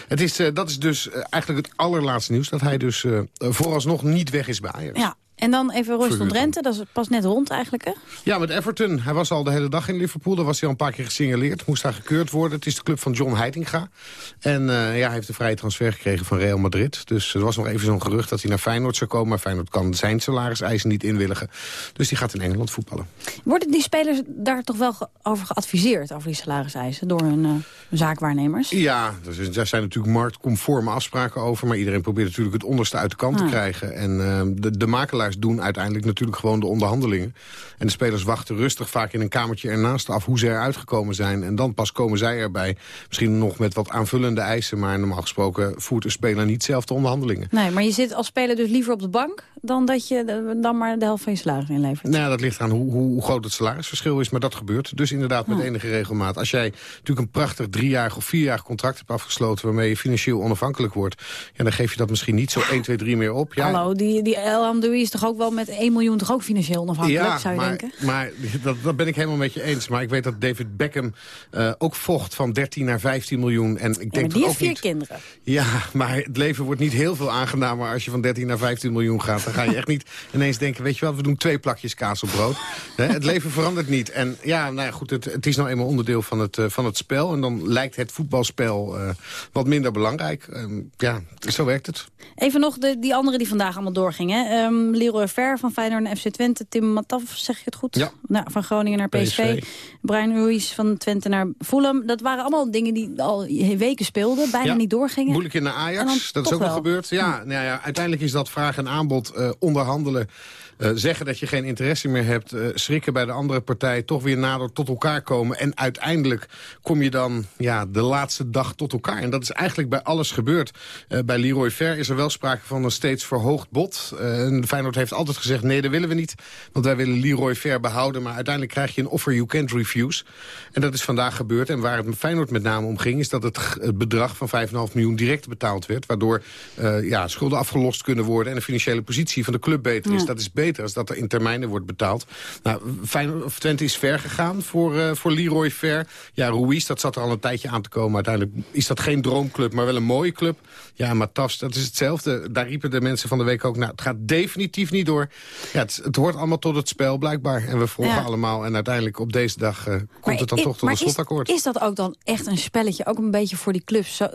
Het is, uh, dat is dus uh, eigenlijk het allerlaatste nieuws... dat hij dus uh, vooralsnog niet weg is bij Ajax. Ja, en dan even Royston Drenthe, dat is pas net rond eigenlijk, hè? Ja, met Everton. Hij was al de hele dag in Liverpool. Daar was hij al een paar keer gesignaleerd. Moest daar gekeurd worden. Het is de club van John Heitinga. En uh, ja, hij heeft een vrije transfer gekregen van Real Madrid. Dus er was nog even zo'n gerucht dat hij naar Feyenoord zou komen. Maar Feyenoord kan zijn salariseisen niet inwilligen. Dus die gaat in Engeland voetballen. Worden die spelers daar toch wel ge over geadviseerd, over die salariseisen, door hun uh, zaakwaarnemers? Ja, dus, daar zijn natuurlijk marktconforme afspraken over. Maar iedereen probeert natuurlijk het onderste uit de kant ah. te krijgen. En uh, de, de makelaar doen uiteindelijk natuurlijk gewoon de onderhandelingen. En de spelers wachten rustig vaak in een kamertje ernaast af hoe ze eruit gekomen zijn. En dan pas komen zij erbij. Misschien nog met wat aanvullende eisen. Maar normaal gesproken voert een speler niet zelf de onderhandelingen. Nee, maar je zit als speler dus liever op de bank dan dat je dan maar de helft van je salaris inlevert. Nou, dat ligt aan hoe, hoe, groot het salarisverschil is. Maar dat gebeurt dus inderdaad met enige regelmaat. Als jij natuurlijk een prachtig driejarig of vierjarig contract hebt afgesloten... waarmee je financieel onafhankelijk wordt... Ja, dan geef je dat misschien niet zo 1, 2, 3 meer op. Ja, Hallo, die, die El Hamdoui is toch ook wel met 1 miljoen toch ook financieel onafhankelijk, ja, zou je maar, denken? maar dat, dat ben ik helemaal met je eens. Maar ik weet dat David Beckham uh, ook vocht van 13 naar 15 miljoen. En ik ja, denk die heeft vier niet, kinderen. Ja, maar het leven wordt niet heel veel aangenamer als je van 13 naar 15 miljoen gaat. Dan ga je echt niet ineens denken, weet je wat, we doen twee plakjes kaas op brood. het leven verandert niet. En ja, nou ja, goed, het, het, is nou eenmaal onderdeel van het, uh, van het spel. En dan lijkt het voetbalspel uh, wat minder belangrijk. Uh, ja, zo werkt het. Even nog de, die andere die vandaag allemaal doorgingen. Um, Leroy Ver van Feyenoord naar FC Twente. Tim Mataf, zeg je het goed? Ja. Nou, van Groningen naar PSV. PSV. Brian Ruiz van Twente naar Fulham. Dat waren allemaal dingen die al weken speelden. Bijna ja. niet doorgingen. Moeilijk in naar Ajax. Dat is ook wel gebeurd. Ja, nou ja, uiteindelijk is dat vraag en aanbod uh, onderhandelen. Uh, zeggen dat je geen interesse meer hebt, uh, schrikken bij de andere partij... toch weer nader tot elkaar komen. En uiteindelijk kom je dan ja, de laatste dag tot elkaar. En dat is eigenlijk bij alles gebeurd. Uh, bij Leroy Ver is er wel sprake van een steeds verhoogd bod. en Feyenoord heeft altijd gezegd, nee, dat willen we niet. Want wij willen Leroy Ver behouden. Maar uiteindelijk krijg je een offer you can't refuse. En dat is vandaag gebeurd. En waar het Feyenoord met name om ging... is dat het, het bedrag van 5,5 miljoen direct betaald werd. Waardoor ja, schulden afgelost kunnen worden... en de financiële positie van de club beter is. Ja. Dat is beter als dat er in termijnen wordt betaald. Nou, Twente is ver gegaan voor, uh, voor Leroy Ver. Ja, Ruiz, dat zat er al een tijdje aan te komen. Uiteindelijk is dat geen droomclub, maar wel een mooie club. Ja, maar Tafs, dat is hetzelfde. Daar riepen de mensen van de week ook... nou, het gaat definitief niet door. Ja, het, het hoort allemaal tot het spel blijkbaar. En we volgen Ja. allemaal. En uiteindelijk op deze dag eh, komt Maar het dan toch tot een slotakkoord. Is, is dat ook dan echt een spelletje, ook een beetje voor die clubs... Zo,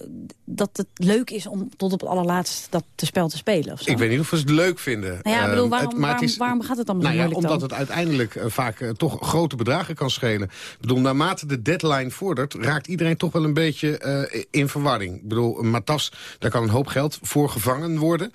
dat het leuk is om tot op het allerlaatst dat te spel te spelen? Of zo? Ik weet niet of we het leuk vinden. Nou ja, ik Eh, bedoel, waarom, het- maar het waarom, is- waarom gaat het allemaal zo Nou ja, moeilijk omdat dan? het uiteindelijk eh, vaak eh, toch grote bedragen kan schelen. Ik bedoel, naarmate de deadline vordert... raakt iedereen toch wel een beetje eh, in verwarring. Ik bedoel, een Matas, daar kan een hoop geld voor gevangen worden.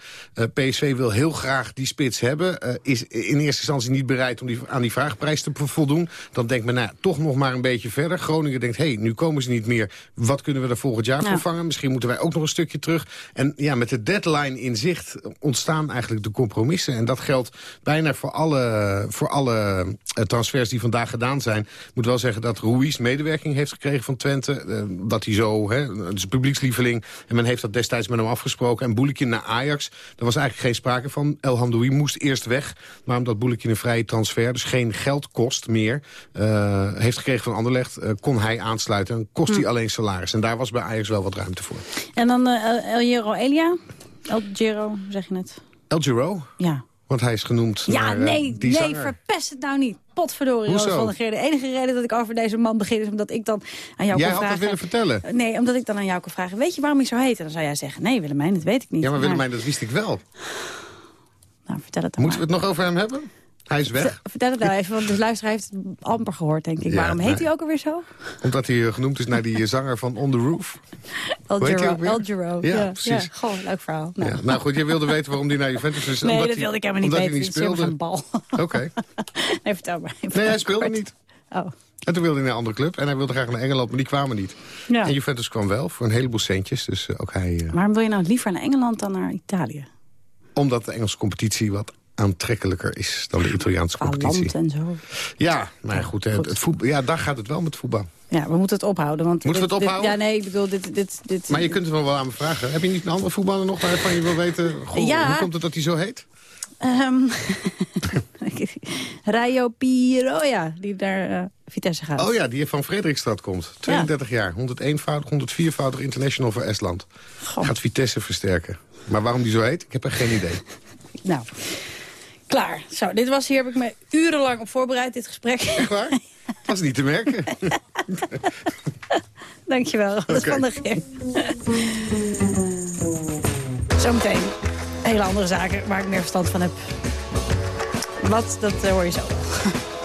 PSV wil heel graag die spits hebben. is in eerste instantie niet bereid om die, aan die vraagprijs te voldoen. Dan denkt men, nou, toch nog maar een beetje verder. Groningen denkt, hé, hey, nu komen ze niet meer. Wat kunnen we er volgend jaar Ja. voor vangen? Misschien moeten wij ook nog een stukje terug. En ja, met de deadline in zicht ontstaan eigenlijk de compromissen. En dat geldt bijna voor alle, voor alle eh, transfers die vandaag gedaan zijn. Ik moet wel zeggen dat Ruiz medewerking heeft gekregen van Twente. eh, dat hij zo, hè, het is een publiekslieveling. En men heeft dat destijds met hem afgesproken. En Boelikin naar Ajax, daar was eigenlijk geen sprake van. El Hamdoui moest eerst weg. Maar omdat Boelikin een vrije transfer, dus geen geld kost meer... eh, heeft gekregen van Anderlecht, kon hij aansluiten. En kost hij Hm. alleen salaris. En daar was bij Ajax wel wat ruimte voor. En dan eh, El- Giro Elia? El Giro, zeg je het? El Giro, Ja. Want hij is genoemd Ja, naar eh, nee, die nee, zanger. verpest het nou niet. Potverdorie, Hoezo? Van der Geer. De enige reden dat ik over deze man begin is omdat ik dan aan jou Jij had vragen... dat willen vertellen. Nee, omdat ik dan aan jou kon vragen, weet je waarom hij zo heet? En dan zou jij zeggen, nee Willemijn, dat weet ik niet. Ja, maar Willemijn, dat wist ik wel. Nou, vertel het dan Moeten we maar. het nog over hem hebben? Hij is weg, Ver- Vertel het nou even, want de luisteraar heeft het amper gehoord, denk ik. Ja, waarom heet hij ook alweer zo? omdat hij eh, genoemd is naar die eh, zanger van On The Roof. El hij Giro. El Giro. Ja, precies. Ja, gewoon, leuk verhaal. Nou. Ja, nou goed, jij wilde weten waarom hij naar Juventus is. nee, omdat dat hij- wilde ik helemaal niet omdat weten. hij helemaal speelde. geen bal. Oké. nee, vertel maar. Nee, hij speelde niet. Oh. En toen wilde hij naar een andere club. En hij wilde graag naar Engeland, maar die kwamen niet. Ja. En Juventus kwam wel, voor een heleboel centjes. Dus eh, ook hij... Waarom wil je nou liever naar Engeland dan naar Italië? omdat de Engelse competitie wat aantrekkelijker is dan de Italiaanse competitie. en zo. Ja, maar goed, Het voetbal, ja, daar gaat het wel met voetbal. Ja, we moeten het ophouden. Want Moeten we het dit- ophouden? ja, nee, ik bedoel, dit... dit, dit Maar je kunt het wel wel aan me vragen. Heb je niet een andere voetballer nog waarvan je wil weten... Goh, Ja. hoe komt het dat hij zo heet? Ehm Rayo Piroja, die naar eh, Vitesse gaat. Oh ja, die van Frederikstad komt. 32 jaar, 101-voudig, 104-voudig international voor Estland. Gaat Vitesse versterken. Maar waarom die zo heet, ik heb er geen idee. Nou, klaar. Zo, dit was, hier heb ik me urenlang op voorbereid, dit gesprek. Echt waar? Dat is niet te merken. Dankjewel, dat van de Geer. Zometeen hele andere zaken waar ik meer verstand van heb. Wat, dat eh, hoor je zo wel.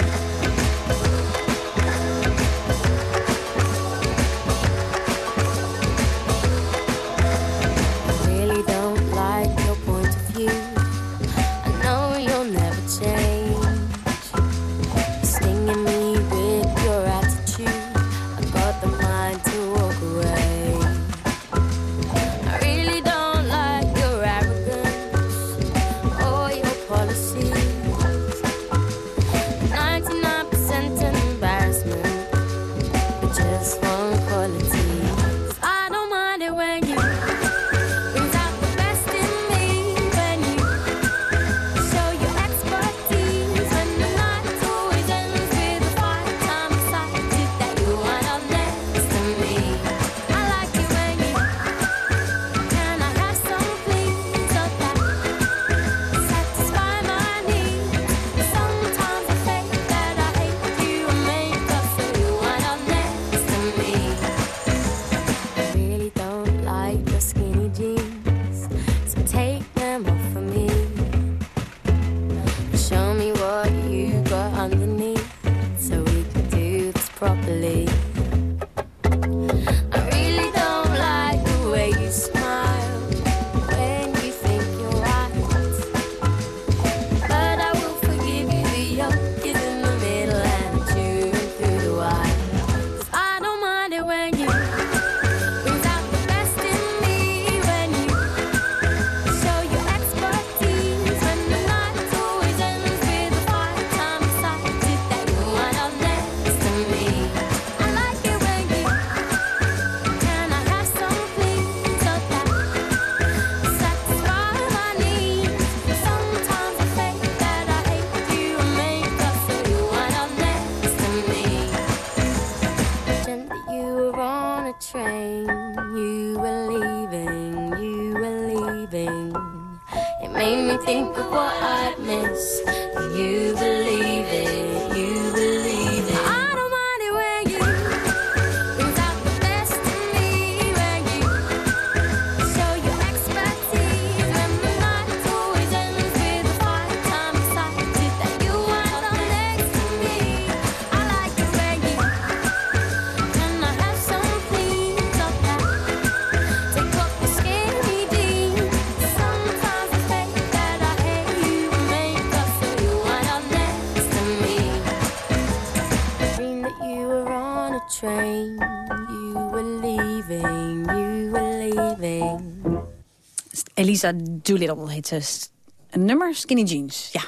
Elisa Doolittle heet ze. Een nummer, Skinny Jeans, ja.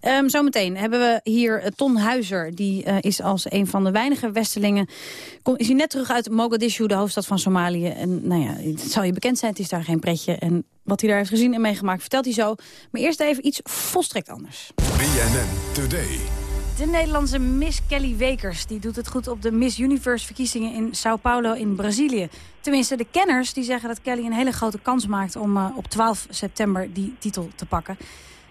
Ehm, zometeen hebben we hier eh, Ton Huizer. Die eh, is als een van de weinige Westelingen... Kom, is hij net terug uit Mogadishu, de hoofdstad van Somalië. En nou ja, het zal je bekend zijn, het is daar geen pretje. En wat hij daar heeft gezien en meegemaakt, vertelt hij zo. Maar eerst even iets volstrekt anders. BNN Today. De Nederlandse Miss Kelly Wekers die doet het goed op de Miss Universe verkiezingen in Sao Paulo in Brazilië. Tenminste, de kenners die zeggen dat Kelly een hele grote kans maakt om eh, op 12 september die titel te pakken.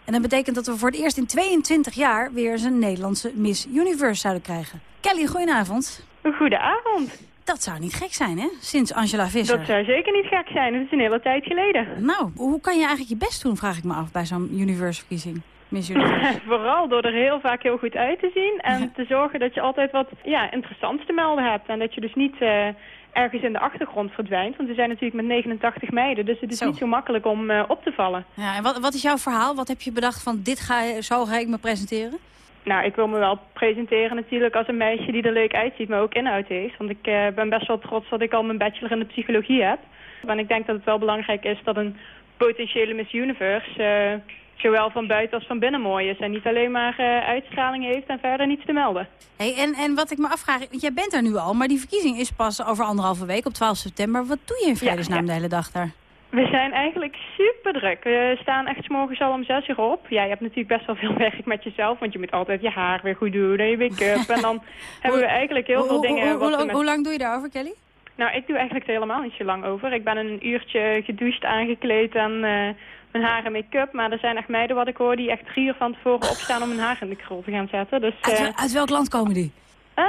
En dat betekent dat we voor het eerst in 22 jaar weer eens een Nederlandse Miss Universe zouden krijgen. Kelly, goedenavond. Goedenavond. Dat zou niet gek zijn, hè? Sinds Angela Visser. Dat zou zeker niet gek zijn. Dat is een hele tijd geleden. Nou, hoe kan je eigenlijk je best doen, vraag ik me af, bij zo'n Universe-verkiezing? Miss Universe. Vooral door er heel vaak heel goed uit te zien. En te zorgen dat je altijd wat ja, interessants te melden hebt. En dat je dus niet eh, ergens in de achtergrond verdwijnt. Want we zijn natuurlijk met 89 meiden. Dus het is Zo. niet zo makkelijk om eh, op te vallen. Ja, en wat, wat is jouw verhaal? Wat heb je bedacht van dit ga, je- zo ga ik me presenteren? Nou, ik wil me wel presenteren natuurlijk als een meisje die er leuk uitziet, maar ook inhoud heeft. Want ik eh, ben best wel trots dat ik al mijn bachelor in de psychologie heb. En ik denk dat het wel belangrijk is dat een potentiële Miss Universe zowel van buiten als van binnen mooi is. En niet alleen maar eh, uitstraling heeft en verder niets te melden. Hey, en, en wat ik me afvraag, want jij bent er nu al, maar die verkiezing is pas over anderhalve week op 12 september. Wat doe je in vredesnaam ja. de hele dag daar? We zijn eigenlijk super druk. We staan echt 's morgens al om zes uur op. Ja, je hebt natuurlijk best wel veel werk met jezelf, want je moet altijd je haar weer goed doen en je make-up. en dan hebben we eigenlijk heel veel dingen... hoe- hoe- met- Hoe lang doe je daarover, Kelly? Nou, ik doe eigenlijk er helemaal niet zo lang over. Ik ben een uurtje gedoucht, aangekleed en eh, mijn haar en make-up. Maar er zijn echt meiden, wat ik hoor, die echt drie uur van tevoren opstaan om hun haar in de krul te gaan zetten. Dus, Uit, eh, uit welk land komen die? eh,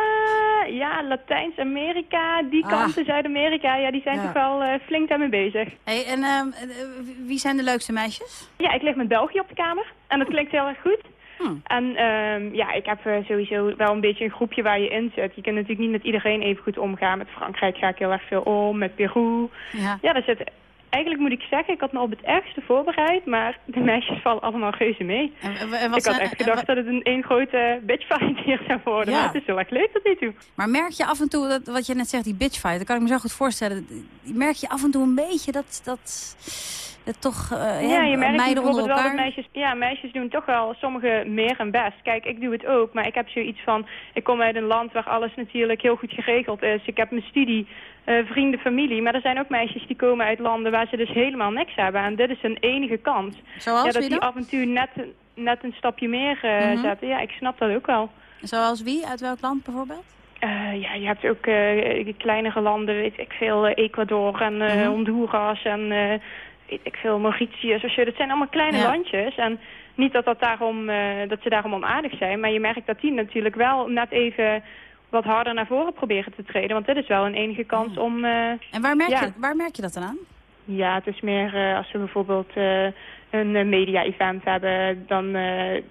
ja, Latijns-Amerika, die Ah. kanten, Zuid-Amerika, ja, die zijn Ja. toch wel eh, flink daarmee bezig. Hey, en ehm, eh, wie zijn de leukste meisjes? Ja, ik lig met België op de kamer en dat klinkt heel erg goed. Hmm. En ehm, ja, ik heb sowieso wel een beetje een groepje waar je in zit. Je kunt natuurlijk niet met iedereen even goed omgaan. Met Frankrijk ga ik heel erg veel om, met Peru. Ja. Ja, daar zit... Eigenlijk moet ik zeggen, ik had me op het ergste voorbereid, maar de meisjes vallen allemaal reuze mee. En, en wat ik had echt gedacht dat het een één grote bitchfight hier zou worden, Ja. maar het is heel erg leuk tot nu toe. Maar merk je af en toe, dat, wat je net zegt, die bitchfight, dat kan ik me zo goed voorstellen. Merk je af en toe een beetje dat, dat, dat toch eh, Ja, je merkt meiden bijvoorbeeld onder wel elkaar... dat meisjes... Ja, meisjes doen toch wel sommige meer en best. Kijk, ik doe het ook, maar ik heb zoiets van... Ik kom uit een land waar alles natuurlijk heel goed geregeld is. Ik heb mijn studie, eh, vrienden, familie. Maar er zijn ook meisjes die komen uit landen waar ze dus helemaal niks hebben. En dit is hun enige kans. Zoals ja, dat die af en toe net, net een stapje meer eh, Mhm. zetten. Ja, ik snap dat ook wel. Zoals wie? Uit welk land bijvoorbeeld? Ja, je hebt ook kleinere landen, weet ik veel, Ecuador en Mhm. Honduras en weet ik veel, Mauritius of zo. Dat zijn allemaal kleine Ja. landjes en niet dat, dat, daarom, eh, dat ze daarom onaardig zijn, maar je merkt dat die natuurlijk wel net even wat harder naar voren proberen te treden, want dit is wel een enige kans om... eh, En waar merk, ja. je, waar merk je dat dan aan? Ja, het is meer eh, als we bijvoorbeeld een media-event hebben, dan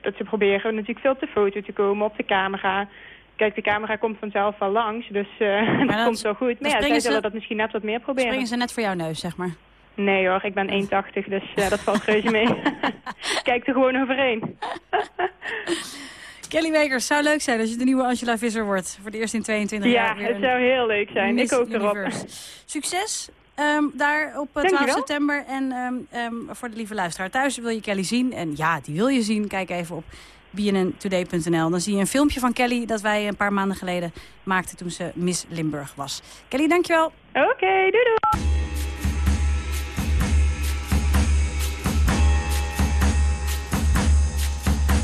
dat ze proberen natuurlijk veel de foto te komen, op de camera. Kijk, de camera komt vanzelf wel langs, dus dat dan komt wel goed. Maar ja, zij ze- zullen dat misschien net wat meer proberen. Springen ze net voor jouw neus, zeg maar. Nee hoor, ik ben 1,80, dus ja, dat valt reuze mee. Kijk er gewoon overheen. Kelly Wekers, zou leuk zijn als je de nieuwe Angela Visser wordt. Voor de eerste in 22 Ja, jaar weer het zou heel leuk zijn. Miss ik hoop erop. Succes ehm, daar op eh, 12 Dankjewel. september. En ehm, ehm, voor de lieve luisteraar thuis wil je Kelly zien. En ja, die wil je zien. Kijk even op bnntoday.nl. Dan zie je een filmpje van Kelly dat wij een paar maanden geleden maakten toen ze Miss Limburg was. Kelly, dankjewel. Oké, doei doei.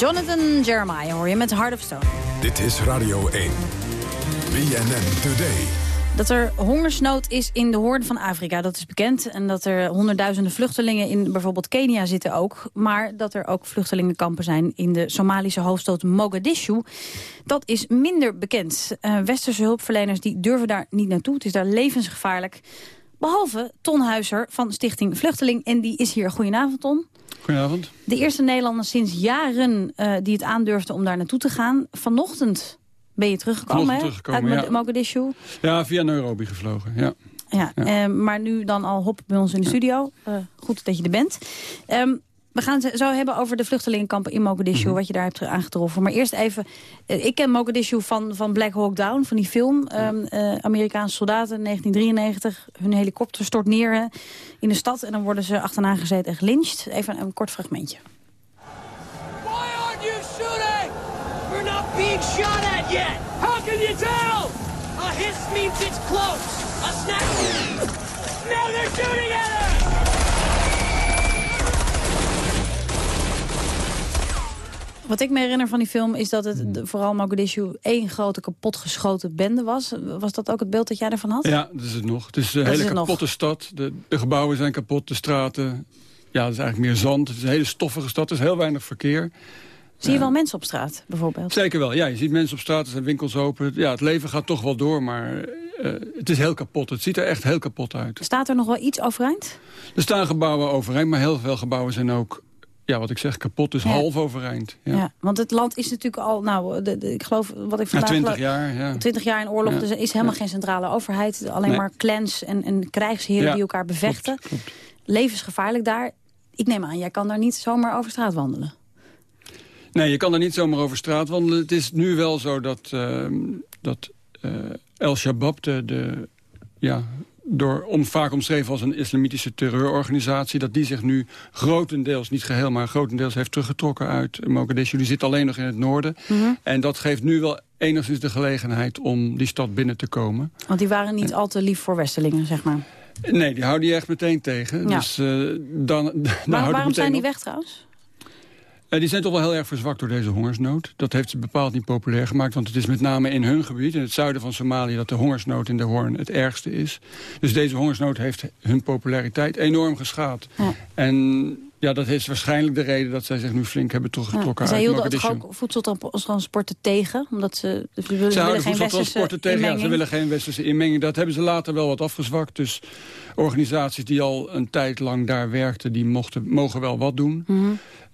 Jonathan Jeremiah hoor je met Heart of Stone. Dit is Radio 1. BNN Today. Dat er hongersnood is in de hoorn van Afrika, dat is bekend. En dat er honderdduizenden vluchtelingen in bijvoorbeeld Kenia zitten ook. Maar dat er ook vluchtelingenkampen zijn in de Somalische hoofdstad Mogadishu. Dat is minder bekend. Eh, westerse hulpverleners die durven daar niet naartoe. Het is daar levensgevaarlijk. Behalve Ton Huizer van Stichting Vluchteling. En die is hier. Goedenavond, Ton. Goedenavond. De eerste Nederlander sinds jaren eh, die het aandurfde om daar naartoe te gaan. Vanochtend ben je teruggekomen, hè? teruggekomen, Uit ja. Mogadishu. Ja, via Nairobi gevlogen, ja. Ja, Ja. eh, maar nu dan al hop bij ons in de studio. Goed dat je er bent. Ehm, we gaan het zo hebben over de vluchtelingenkampen in Mogadishu, Mhm. wat je daar hebt aangetroffen. Maar eerst even, eh, ik ken Mogadishu van, van Black Hawk Down, van die film. Ehm, eh, Amerikaanse soldaten, 1993, hun helikopter stort neer hè, in de stad. En dan worden ze achterna gezet en gelyncht. Even een kort fragmentje. Why aren't you shooting? We're not being shot at yet. How can you tell? A hiss means it's close. A snap. Now they're shooting at us! Wat ik me herinner van die film is dat het de- vooral Mogadishu één grote kapotgeschoten bende was. Was dat ook het beeld dat jij ervan had? Ja, dat is het nog. Het is een Dat is hele nog. kapotte stad. De, de gebouwen zijn kapot, de straten. Ja, het is eigenlijk meer zand. Het is een hele stoffige stad. Er is heel weinig verkeer. Zie je wel mensen op straat, bijvoorbeeld? Zeker wel. Ja, je ziet mensen op straat, er zijn winkels open. Ja, het leven gaat toch wel door, maar eh, het is heel kapot. Het ziet er echt heel kapot uit. Staat er nog wel iets overeind? Er staan gebouwen overeind, maar heel veel gebouwen zijn ook... Ja, wat ik zeg, kapot, Ja. half overeind. Ja. Ja. want het land is natuurlijk al, nou, de, de- ik geloof wat ik Ja, vandaag... 20 geloof- jaar, ja. 20 jaar in oorlog, dus er is helemaal geen centrale overheid. Alleen Nee. maar clans en, en krijgsheren die elkaar bevechten. Levensgevaarlijk daar. Ik neem aan, jij kan daar niet zomaar over straat wandelen. Nee, je kan er niet zomaar over straat wandelen. Het is nu wel zo dat, ehm, dat eh, El Shabaab, de, de, ja, door, om, vaak omschreven als een islamitische terreurorganisatie... dat die zich nu grotendeels, niet geheel, maar grotendeels heeft teruggetrokken uit Mogadishu. Die zit alleen nog in het noorden. Mhm. En dat geeft nu wel enigszins de gelegenheid om die stad binnen te komen. Want die waren niet al te lief voor Westelingen, zeg maar. Nee, die houden je echt meteen tegen. Ja. Dus, eh, dan, dan Maar waarom zijn die op. weg trouwens? Eh, die zijn toch wel heel erg verzwakt door deze hongersnood. Dat heeft ze bepaald niet populair gemaakt. Want het is met name in hun gebied, in het zuiden van Somalië... dat de hongersnood in de Hoorn het ergste is. Dus deze hongersnood heeft hun populariteit enorm geschaad. Ja. En ja, dat is waarschijnlijk de reden dat zij zich nu flink hebben teruggetrokken Zij uit hielden het ook voedseltransporten tegen, omdat ze, ze willen, Ze willen houden geen westerse voedseltransporten tegen. Ja, ze willen geen westerse inmenging. Dat hebben ze later wel wat afgezwakt. Dus organisaties die al een tijd lang daar werkten... die mochten, mogen wel wat doen. Mhm.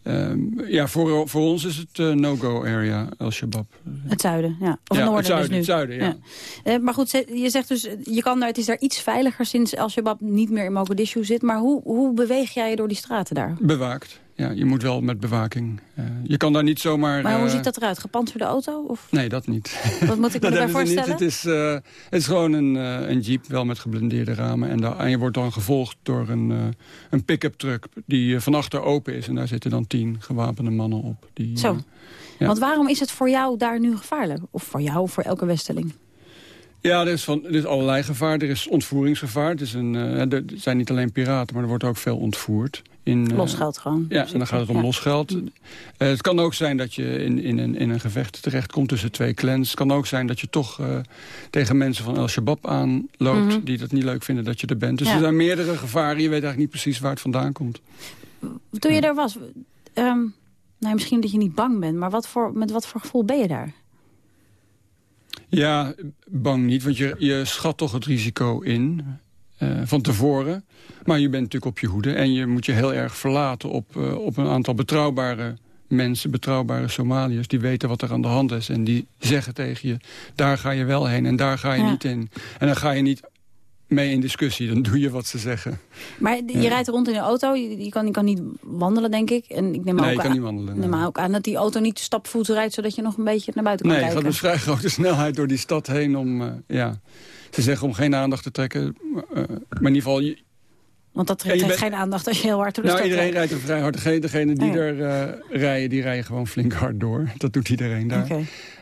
Ehm, ja, voor, voor ons is het eh, no-go area, El-Shabaab. Het zuiden, ja. Of Ja, noorden het zuiden, dus nu. het zuiden, ja. Eh, maar goed, je zegt dus, je kan het is daar iets veiliger sinds Al-Shabaab niet meer in Mogadishu zit. Maar hoe, hoe beweeg jij je door die straten daar? Bewaakt. Ja, je moet wel met bewaking. eh, je kan daar niet zomaar... Maar hoe eh, ziet dat eruit? Gepantserde auto? Of Nee, dat niet. wat moet ik me erbij voorstellen? Het is, eh, het is gewoon een, een jeep, wel met geblindeerde ramen. En, daar, en je wordt dan gevolgd door een, een pick-up truck die van achter open is. En daar zitten dan tien gewapende mannen op. Die, Zo. ja. Want waarom is het voor jou daar nu gevaarlijk? Of voor jou, of voor elke Westeling? Ja, er is, van, er is allerlei gevaar. Er is ontvoeringsgevaar. Het is een, er zijn niet alleen piraten, maar er wordt ook veel ontvoerd. In, eh, Losgeld gewoon. Ja, en dan gaat het om Ja. losgeld. Eh, het kan ook zijn dat je in, in, een, in een gevecht terechtkomt tussen twee clans. Het kan ook zijn dat je toch eh, tegen mensen van El-Shabaab aanloopt... Mhm. die dat niet leuk vinden dat je er bent. Dus Ja. er zijn meerdere gevaren. Je weet eigenlijk niet precies waar het vandaan komt. Toen je daar was, ehm, nou, misschien dat je niet bang bent, maar wat voor, met wat voor gevoel ben je daar? Ja, bang niet, want je, je schat toch het risico in eh, van tevoren. Maar je bent natuurlijk op je hoede en je moet je heel erg verlaten op, eh, op een aantal betrouwbare mensen, betrouwbare Somaliërs... die weten wat er aan de hand is en die zeggen tegen je... daar ga je wel heen en daar ga je Ja. niet in. En dan ga je niet mee in discussie, dan doe je wat ze zeggen. Maar je Ja. rijdt rond in een auto, je, je kan, je kan niet wandelen, denk ik. En ik neem Nee, ook je kan aan, niet wandelen, neem nee. ook aan dat die auto niet stapvoets rijdt... zodat je nog een beetje naar buiten kan Nee, je gaat kijken. met vrij grote snelheid door die stad heen om... eh, ja, ze zeggen om geen aandacht te trekken. eh, maar in ieder geval, je, Want dat trekt bent- geen aandacht als je heel hard door de Nou, iedereen rijdt. er vrij hard. Degene, degene die Oh ja. er eh, rijden, die rijden gewoon flink hard door. Dat doet iedereen daar.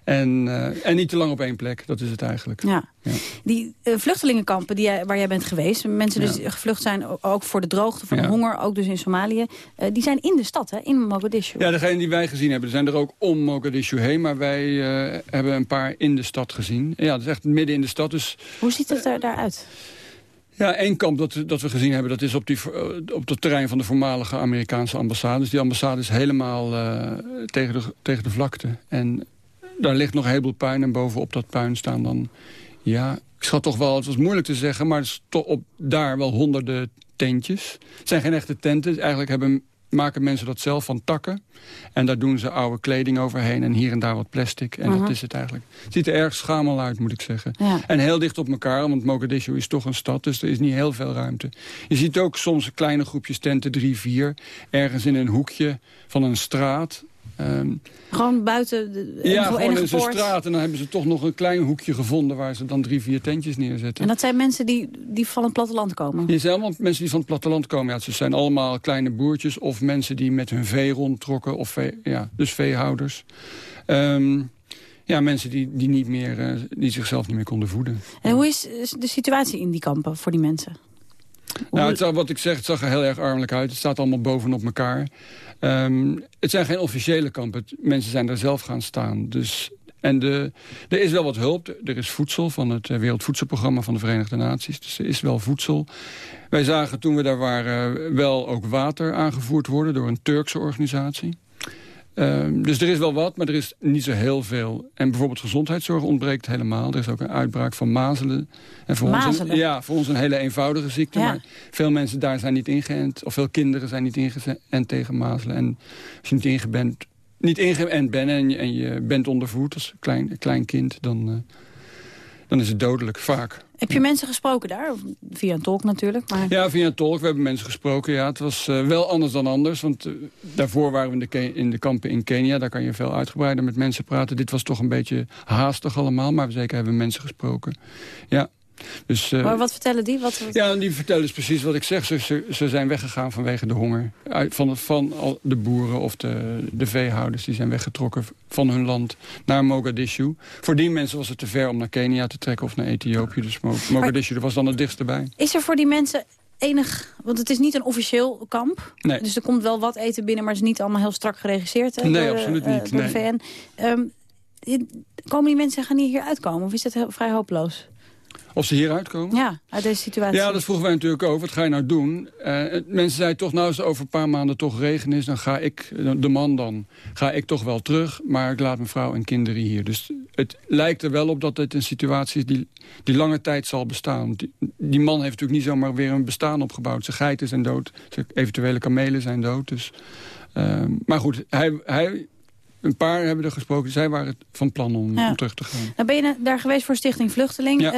En, eh, en niet te lang op één plek, dat is het eigenlijk. Ja. Ja. Die eh, vluchtelingenkampen die jij, waar jij bent geweest... mensen dus gevlucht zijn ook voor de droogte, voor de honger... ook dus in Somalië, die zijn in de stad, hè, in Mogadishu. Ja, degene die wij gezien hebben, er zijn er ook om Mogadishu heen. Maar wij hebben een paar in de stad gezien. Ja, dat is echt midden in de stad. Dus Hoe ziet het er daaruit? Ja, één kamp dat, dat we gezien hebben, dat is op, die, eh, op het terrein van de voormalige Amerikaanse ambassade. Dus die ambassade is helemaal eh, tegen, de, tegen de vlakte. En daar ligt nog een heleboel puin en bovenop dat puin staan dan... Ja, ik schat toch wel, het was moeilijk te zeggen, maar toch op daar wel honderden tentjes. Het zijn geen echte tenten, eigenlijk hebben, maken mensen dat zelf van takken. En daar doen ze oude kleding overheen en hier en daar wat plastic. En Mhm. dat is het eigenlijk. Het ziet er erg schamel uit, moet ik zeggen. Ja. En heel dicht op elkaar, want Mogadishu is toch een stad, dus er is niet heel veel ruimte. Je ziet ook soms kleine groepjes tenten, drie, vier, ergens in een hoekje van een straat. Ehm, Gewoon buiten de ja, gewoon in poort. straat. En dan hebben ze toch nog een klein hoekje gevonden waar ze dan drie, vier tentjes neerzetten. En dat zijn mensen die, die van het platteland komen. Het zijn allemaal mensen die van het platteland komen. Ja, ze zijn allemaal kleine boertjes of mensen die met hun vee rondtrokken. Of vee, ja, dus veehouders. Ehm, ja, mensen die, die, niet meer, eh, die zichzelf niet meer konden voeden. En hoe is de situatie in die kampen voor die mensen? Nou, het, wat ik zeg, het zag er heel erg armelijk uit. Het staat allemaal bovenop elkaar. Ehm, het zijn geen officiële kampen. Mensen zijn daar zelf gaan staan. Dus, en de, er is wel wat hulp. Er is voedsel van het eh, Wereldvoedselprogramma van de Verenigde Naties. Dus er is wel voedsel. Wij zagen toen we daar waren wel ook water aangevoerd worden... door een Turkse organisatie. Ehm, dus er is wel wat, maar er is niet zo heel veel. En bijvoorbeeld gezondheidszorg ontbreekt helemaal. Er is ook een uitbraak van mazelen. En voor Ons Mazelen? een, ja, voor ons een hele eenvoudige ziekte. Ja. Maar veel mensen daar zijn niet ingeënt. Of veel kinderen zijn niet ingeënt tegen mazelen. En als je niet ingeënt, niet ingeënt bent en je, en je bent ondervoed als klein, klein kind... Dan, eh, dan is het dodelijk, vaak. Heb je mensen gesproken daar? Via een tolk natuurlijk. Maar... Ja, via een tolk. We hebben mensen gesproken. Ja, het was eh, wel anders dan anders. Want eh, daarvoor waren we in de, in de kampen in Kenia. Daar kan je veel uitgebreider met mensen praten. Dit was toch een beetje haastig allemaal. Maar zeker hebben we mensen gesproken. Ja. Dus, eh, Maar wat vertellen die? Wat, ja, die vertellen dus precies wat ik zeg. Ze, ze, ze zijn weggegaan vanwege de honger. Uit, van van al de boeren of de, de veehouders. Die zijn weggetrokken van hun land naar Mogadishu. Voor die mensen was het te ver om naar Kenia te trekken of naar Ethiopië. Dus Mo- Mogadishu er was dan het dichtst bij. Is er voor die mensen enig... Want het is niet een officieel kamp. Nee. Dus er komt wel wat eten binnen, maar het is niet allemaal heel strak geregisseerd. hè, Nee, door absoluut eh, niet, door de nee. VN. Ehm, komen die mensen gaan die hier uitkomen? Of is dat heel- vrij hopeloos? Of ze hieruit komen? Ja, uit deze situatie. Ja, dat vroegen wij natuurlijk ook. Wat ga je nou doen? Eh, het- mensen zeiden toch, nou als het over een paar maanden toch regen is... dan ga ik, de man dan, ga ik toch wel terug. Maar ik laat mijn vrouw en kinderen hier. Dus het lijkt er wel op dat dit een situatie is die, die lange tijd zal bestaan. Die, die man heeft natuurlijk niet zomaar weer een bestaan opgebouwd. Zijn geiten zijn dood, zijn eventuele kamelen zijn dood. Dus Ehm, maar goed, hij, hij, een paar hebben er gesproken. Zij waren van plan om, Ja. om terug te gaan. Nou ben je daar geweest voor Stichting Vluchteling. Ja.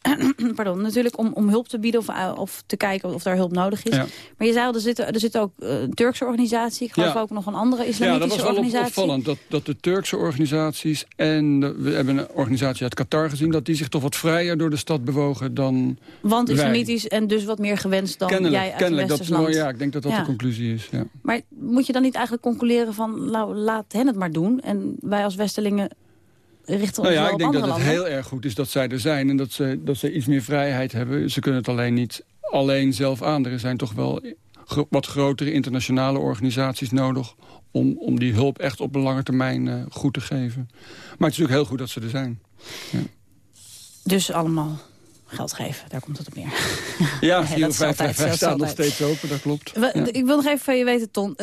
Eh, pardon, natuurlijk om, om hulp te bieden of, eh, of te kijken of daar hulp nodig is. Ja. Maar je zei al, er zit, er zit ook eh, een Turkse organisatie. Ik geloof ook nog een andere Ja, dat islamitische was wel op- organisatie. opvallend. Dat, dat de Turkse organisaties en de- we hebben een organisatie uit Qatar gezien... dat die zich toch wat vrijer door de stad bewogen dan Want wij. islamitisch en dus wat meer gewenst dan Kennelijk, jij uit kennelijk. Dat, nou ja, ik denk dat dat de conclusie is. Ja. Maar moet je dan niet eigenlijk concluderen van... Nou, laat hen het maar doen en wij als Westelingen richten ons Nou ja, ik denk dat het landen? heel erg goed is dat zij er zijn... en dat ze, dat ze iets meer vrijheid hebben. Ze kunnen het alleen niet alleen zelf aan. Er zijn toch wel gro- wat grotere internationale organisaties nodig... om, om die hulp echt op een lange termijn eh, goed te geven. Maar het is ook heel goed dat ze er zijn. Ja, Dus allemaal geld geven, daar komt het op neer. ja dat is altijd, 455 dat is staat nog steeds open, dat klopt. We- Ja. Ik wil nog even van je weten, Ton. D-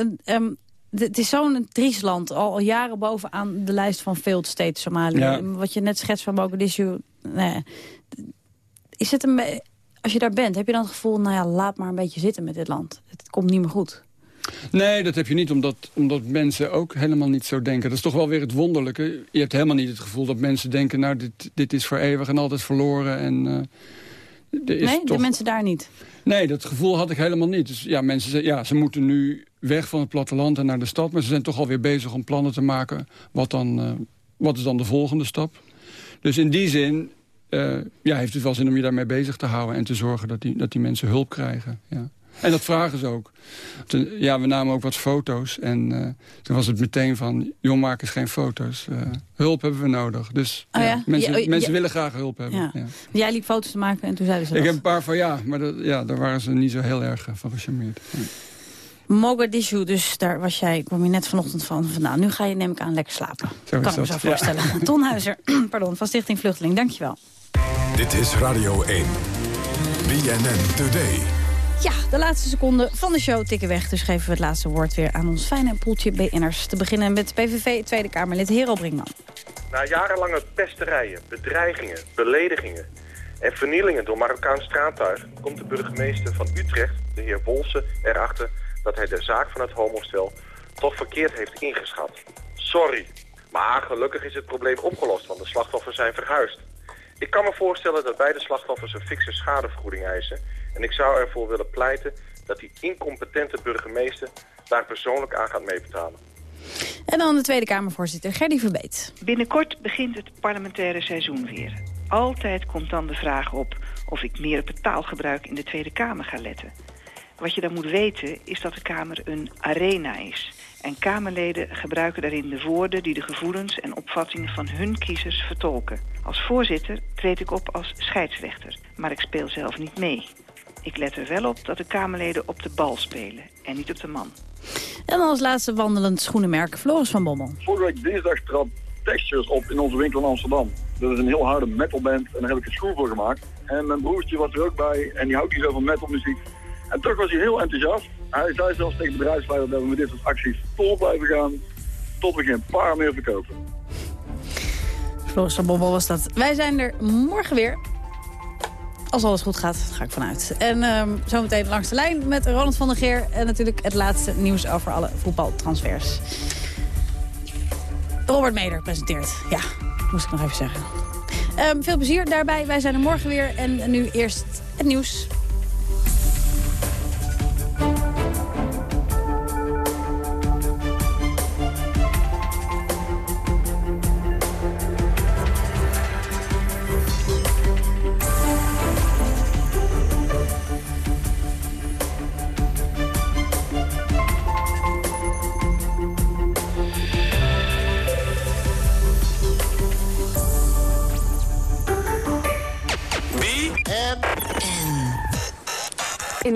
het is zo'n triest land, al, al jaren bovenaan de lijst van failed state Somalië. Ja. Wat je net schetst van Mogadishu. Nee. Is het een, als je daar bent, heb je dan het gevoel... nou ja, laat maar een beetje zitten met dit land. Het komt niet meer goed. Nee, dat heb je niet, omdat, omdat mensen ook helemaal niet zo denken. Dat is toch wel weer het wonderlijke. Je hebt helemaal niet het gevoel dat mensen denken... nou, dit, dit is voor eeuwig en altijd verloren. En, eh, is nee, toch... de mensen daar niet. Nee, dat gevoel had ik helemaal niet. Dus ja, mensen zeggen, ja, ze moeten nu weg van het platteland en naar de stad. Maar ze zijn toch alweer bezig om plannen te maken. Wat, dan, eh, wat is dan de volgende stap? Dus in die zin eh, ja, heeft het wel zin om je daarmee bezig te houden... en te zorgen dat die, dat die mensen hulp krijgen. Ja. En dat vragen ze ook. Toen- ja, we namen ook wat foto's. En eh, toen was het meteen van, jong, maak eens geen foto's. Eh, hulp hebben we nodig. Dus Oh ja, ja? mensen, Ja, oh, mensen willen graag hulp hebben. Ja. Ja. Jij liep foto's te maken en toen zeiden ze Ik dat. heb een paar van ja, maar dat, ja, daar waren ze niet zo heel erg eh, van gecharmeerd. Ja. Mogadishu, dus daar was jij, kwam je net vanochtend van. van nou, nu ga je neem ik aan lekker slapen. Zo kan ik me zo ja. voorstellen. Ton Huizer, pardon, van Stichting Vluchteling, dankjewel. Dit is Radio 1. BNN Today. Ja, de laatste seconden van de show tikken weg. Dus geven we het laatste woord weer aan ons fijne poeltje BN'ers. Te beginnen met PVV Tweede Kamerlid Hero Brinkman. Na jarenlange pesterijen, bedreigingen, beledigingen en vernielingen door Marokkaans straattuig... komt de burgemeester van Utrecht, de heer Wolse, erachter dat hij de zaak van het homostel toch verkeerd heeft ingeschat. Sorry. Maar gelukkig is het probleem opgelost, want de slachtoffers zijn verhuisd. Ik kan me voorstellen dat beide slachtoffers een fikse schadevergoeding eisen... en ik zou ervoor willen pleiten dat die incompetente burgemeester daar persoonlijk aan gaat meebetalen. En dan de Tweede Kamervoorzitter Gerdy Verbeet. Binnenkort begint het parlementaire seizoen weer. Altijd komt dan de vraag op of ik meer op het taalgebruik in de Tweede Kamer ga letten. Wat je dan moet weten is dat de Kamer een arena is. En Kamerleden gebruiken daarin de woorden die de gevoelens en opvattingen van hun kiezers vertolken. Als voorzitter treed ik op als scheidsrechter, maar ik speel zelf niet mee. Ik let er wel op dat de Kamerleden op de bal spelen en niet op de man. En dan als laatste wandelend schoenenmerk Floris van Bommel. Vorige week dinsdag trad Textures op in onze winkel in Amsterdam. Dat is een heel harde metalband en daar heb ik een schoen voor gemaakt. En mijn broertje was er ook bij en die houdt niet zo van metalmuziek. En toch was hij heel enthousiast. Hij zei zelfs tegen de bedrijfsleider dat we met dit soort acties vol blijven gaan tot we geen paar meer verkopen. Floris van Bommel was dat. Wij zijn er morgen weer. Als alles goed gaat, ga ik vanuit. En ehm, zometeen langs de lijn met Ronald van der Geer. En natuurlijk het laatste nieuws over alle voetbaltransfers. Robert Meder presenteert. Ja, moest ik nog even zeggen. Ehm, veel plezier daarbij. Wij zijn er morgen weer. En nu eerst het nieuws.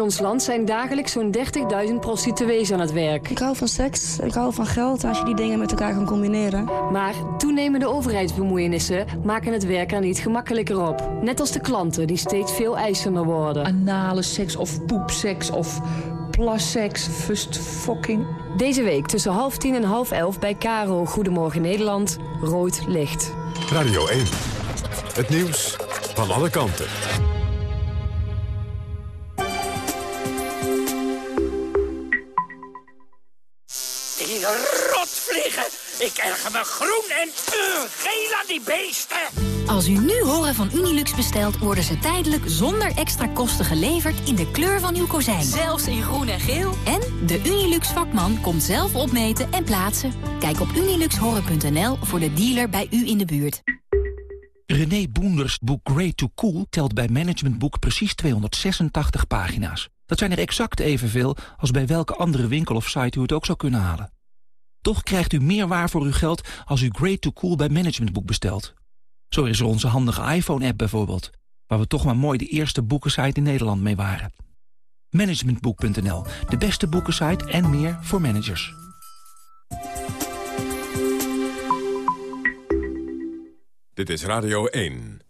Ons land zijn dagelijks zo'n 30.000 prostituees aan het werk. Ik hou van seks, ik hou van geld als je die dingen met elkaar kan combineren. Maar toenemende overheidsbemoeienissen maken het werk er niet gemakkelijker op. Net als de klanten die steeds veel eisender worden. Anale seks of poepseks of plasseks, fust fucking. Deze week tussen half tien en half elf bij Caro Goedemorgen Nederland. Rood licht. Radio 1. Het nieuws van alle kanten. Me groen en uh, geel aan die beesten. Als u nu horen van Unilux bestelt, worden ze tijdelijk zonder extra kosten geleverd in de kleur van uw kozijn. Zelfs in groen en geel. En de Unilux vakman komt zelf opmeten en plaatsen. Kijk op uniluxhoren.nl voor de dealer bij u in de buurt. René Boenders boek Great to Cool telt bij Management Boek precies 286 pagina's. Dat zijn er exact evenveel als bij welke andere winkel of site u het ook zou kunnen halen. Toch krijgt u meer waar voor uw geld als u Great to Cool bij Management Boek bestelt. Zo is er onze handige iPhone-app bijvoorbeeld, waar we toch maar mooi de eerste boekensite in Nederland mee waren. Managementboek.nl, de beste boekensite en meer voor managers. Dit is Radio 1.